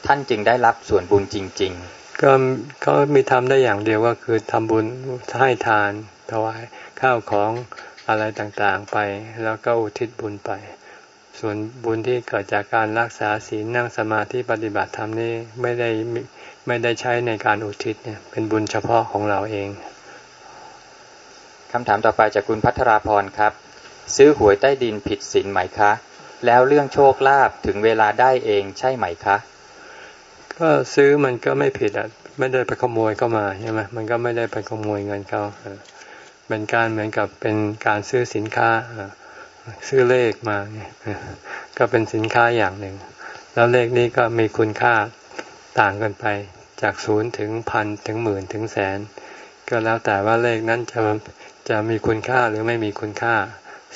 ท่านจึงได้รับส่วนบุญจริง ๆ ก็เขามีทำได้อย่างเดียวก็คือทำบุญให้ทานถวายข้าวของ อะไรต่างๆไป แล้วก็อุทิศบุญไป ส่วนบุญที่เกิดจากการรักษาศีลนั่งสมาธิปฏิบัติธรรมนี่ไม่ได้ไม่ได้ใช้ในการอุทิศเนี่ยเป็นบุญเฉพาะของเราเองคำถามต่อไปจากคุณพัทราพรครับ ซื้อหวยใต้ดินผิดศีลไหมคะ แล้วเรื่องโชคลาภถึงเวลาได้เองใช่ไหมคะ ก็ซื้อมันก็ไม่ผิดอะไม่ได้ไปขโมยเข้ามาใช่ไหมมันก็ไม่ได้ไปขโมยเงินเขา เป็นการเหมือนกับเป็นการซื้อสินค้าซื้อเลขมา ก็เป็นสินค้าอย่างหนึ่ง แล้วเลขนี้ก็มีคุณค่าต่างกันไป จากศูนย์ถึงพันถึงหมื่นถึงแสน ก็แล้วแต่ว่าเลขนั้นจะจะมีคุณค่าหรือไม่มีคุณค่า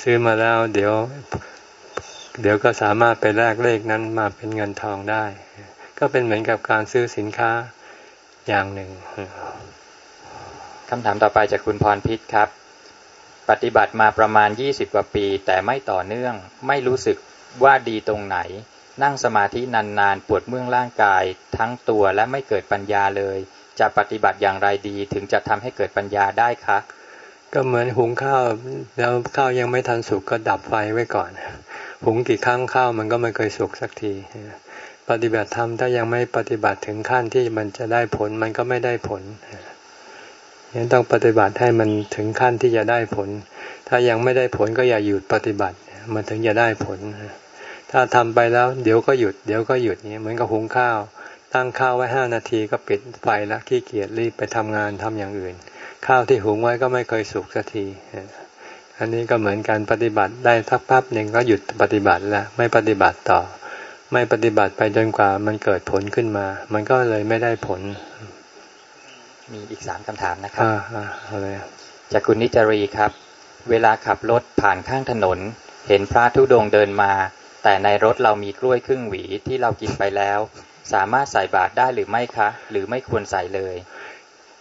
ซื้อมาแล้วเดี๋ยว เดี๋ยวก็สามารถไปแลกเลขนั้นมาเป็นเงินทองได้ ก็เป็นเหมือนกับการซื้อสินค้าอย่างหนึ่ง คำถามต่อไปจากคุณพรพิษครับ ปฏิบัติมาประมาณยี่สิบกว่าปี แต่ไม่ต่อเนื่อง ไม่รู้สึกว่าดีตรงไหน นั่งสมาธินานๆ ปวดเมื่องร่างกาย ทั้งตัวและไม่เกิดปัญญาเลย จะปฏิบัติอย่างไรดีถึงจะทำให้เกิดปัญญาได้คะ ก็เหมือนหุงข้าว แล้วข้าวยังไม่ทันสุกก็ดับไฟไว้ก่อน หุงกี่ครั้งข้าวมันก็ไม่เคยสุกสักทีปฏิบัติธรรมถ้ายังไม่ปฏิบัติถึงขั้นที่มันจะได้ผลมันก็ไม่ได้ผล ยังต้องปฏิบัติให้มันถึงขั้นที่จะได้ผล ถ้ายังไม่ได้ผลก็อย่าหยุดปฏิบัติ มันถึงจะได้ผล ถ้าทำไปแล้ว เดี๋ยวก็หยุด เดี๋ยวก็หยุดนี้เหมือนกับหุงข้าว ตั้งข้าวไว้ห้านาทีก็ปิดไฟแล้วขี้เกียจรีบไปทำงานทำอย่างอื่น ข้าวที่หุงไว้ก็ไม่เคยสุกสักทีอันนี้ก็เหมือนการปฏิบัติได้สักพักหนึ่งก็หยุดปฏิบัติแล้วไม่ปฏิบัติต่อ ไม่ปฏิบัติไปจนกว่ามันเกิดผลขึ้นมา มันก็เลยไม่ได้ผล มีอีกสามคำถามนะครับอ่าอะไรจากคุณนิจรีครับ เวลาขับรถผ่านข้างถนน เห็นพระธุดงเดินมา แต่ในรถเรามีกล้วยครึ่งหวีที่เรากินไปแล้ว สามารถใส่บาตรได้หรือไม่คะ หรือไม่ควรใส่เลย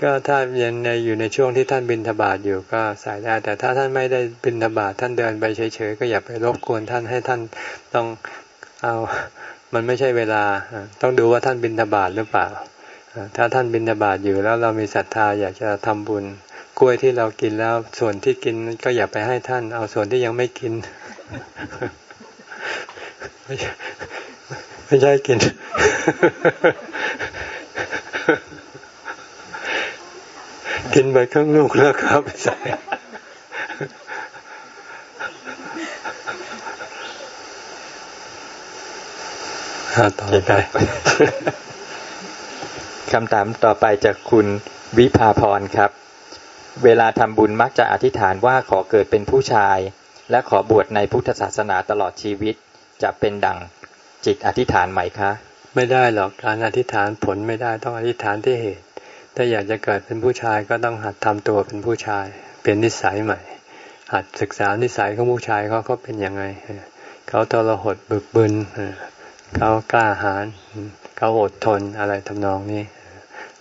ก็ถ้ายังในอยู่ในช่วงที่ท่านบินทบาทอยู่ก็ใส่ได้ แต่ถ้าท่านไม่ได้บินทบาทท่านเดินไปเฉยๆก็อย่าไปรบกวนท่านให้ท่านต้องเอา มันไม่ใช่เวลา ต้องดูว่าท่านบินทบาทหรือเปล่า ถ้าท่านบินทบาทอยู่แล้วเรามีศรัทธาอยากจะทำบุญ กล้วยที่เรากินแล้วส่วนที่กินก็อย่าไปให้ท่าน เอาส่วนที่ยังไม่กิน ไม่ใช่ไม่ใช่กิน กินไปครึ่งลูกแล้วครับใส่ต่อไป คำถามต่อไปจากคุณวิภาพรครับ เวลาทำบุญมักจะอธิษฐานว่าขอเกิดเป็นผู้ชาย และขอบวชในพุทธศาสนาตลอดชีวิต จะเป็นดังจิตอธิษฐานไหมคะ ไม่ได้หรอกการอธิษฐานผลไม่ได้ต้องอธิษฐานที่เหตุ ถ้าอยากจะเกิดเป็นผู้ชายก็ต้องหัดทำตัวเป็นผู้ชาย เป็นนิสัยใหม่ หัดศึกษานิสัยของผู้ชายเขาเขาเป็นยังไง เขาทรหดบึกบึนเขากล้าหาญเขาอดทนอะไรทำนองนี้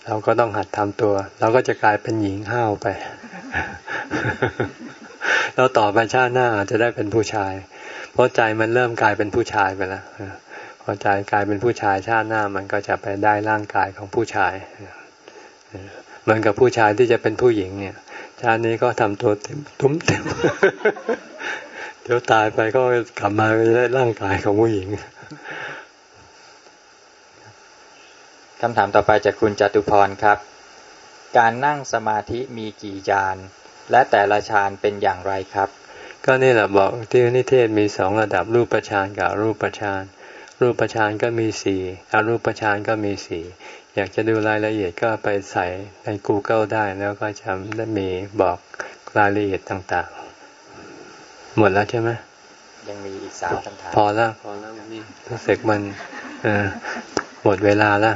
เราก็ต้องหัดทำตัว เราก็จะกลายเป็นหญิงห้าวไปแล้วต่อไปชาติหน้าจะได้เป็นผู้ชาย เพราะใจมันเริ่มกลายเป็นผู้ชายไปแล้วพอใจกลายเป็นผู้ชายชาติหน้ามันก็จะไปได้ร่างกายของผู้ชายเหมือนกับผู้ชายที่จะเป็นผู้หญิงเนี่ย ชาตินี้ก็ทำตัวเต็มตุ้มเต็มเดี๋ยวตายไปก็กลับมาได้ร่างกายของผู้หญิง คำถามต่อไปจากคุณจตุพรครับ การนั่งสมาธิมีกี่ฌาน และแต่ละฌานเป็นอย่างไรครับ ก็นี่แหละบอกที่นิเทศมีสองระดับรูปฌานกับรูปฌานรูปฌานก็มีสี่อรูปฌานก็มีสี่อยากจะดูรายละเอียดก็ไปใส่ใน Google ได้แล้วก็จะได้มีบอกรายละเอียดต่างๆ หมดแล้วใช่ไหมยังมีอีกสามคำถาม พอแล้วพอแล้วนี่รู้สึกมันหมดเวลาแล้ว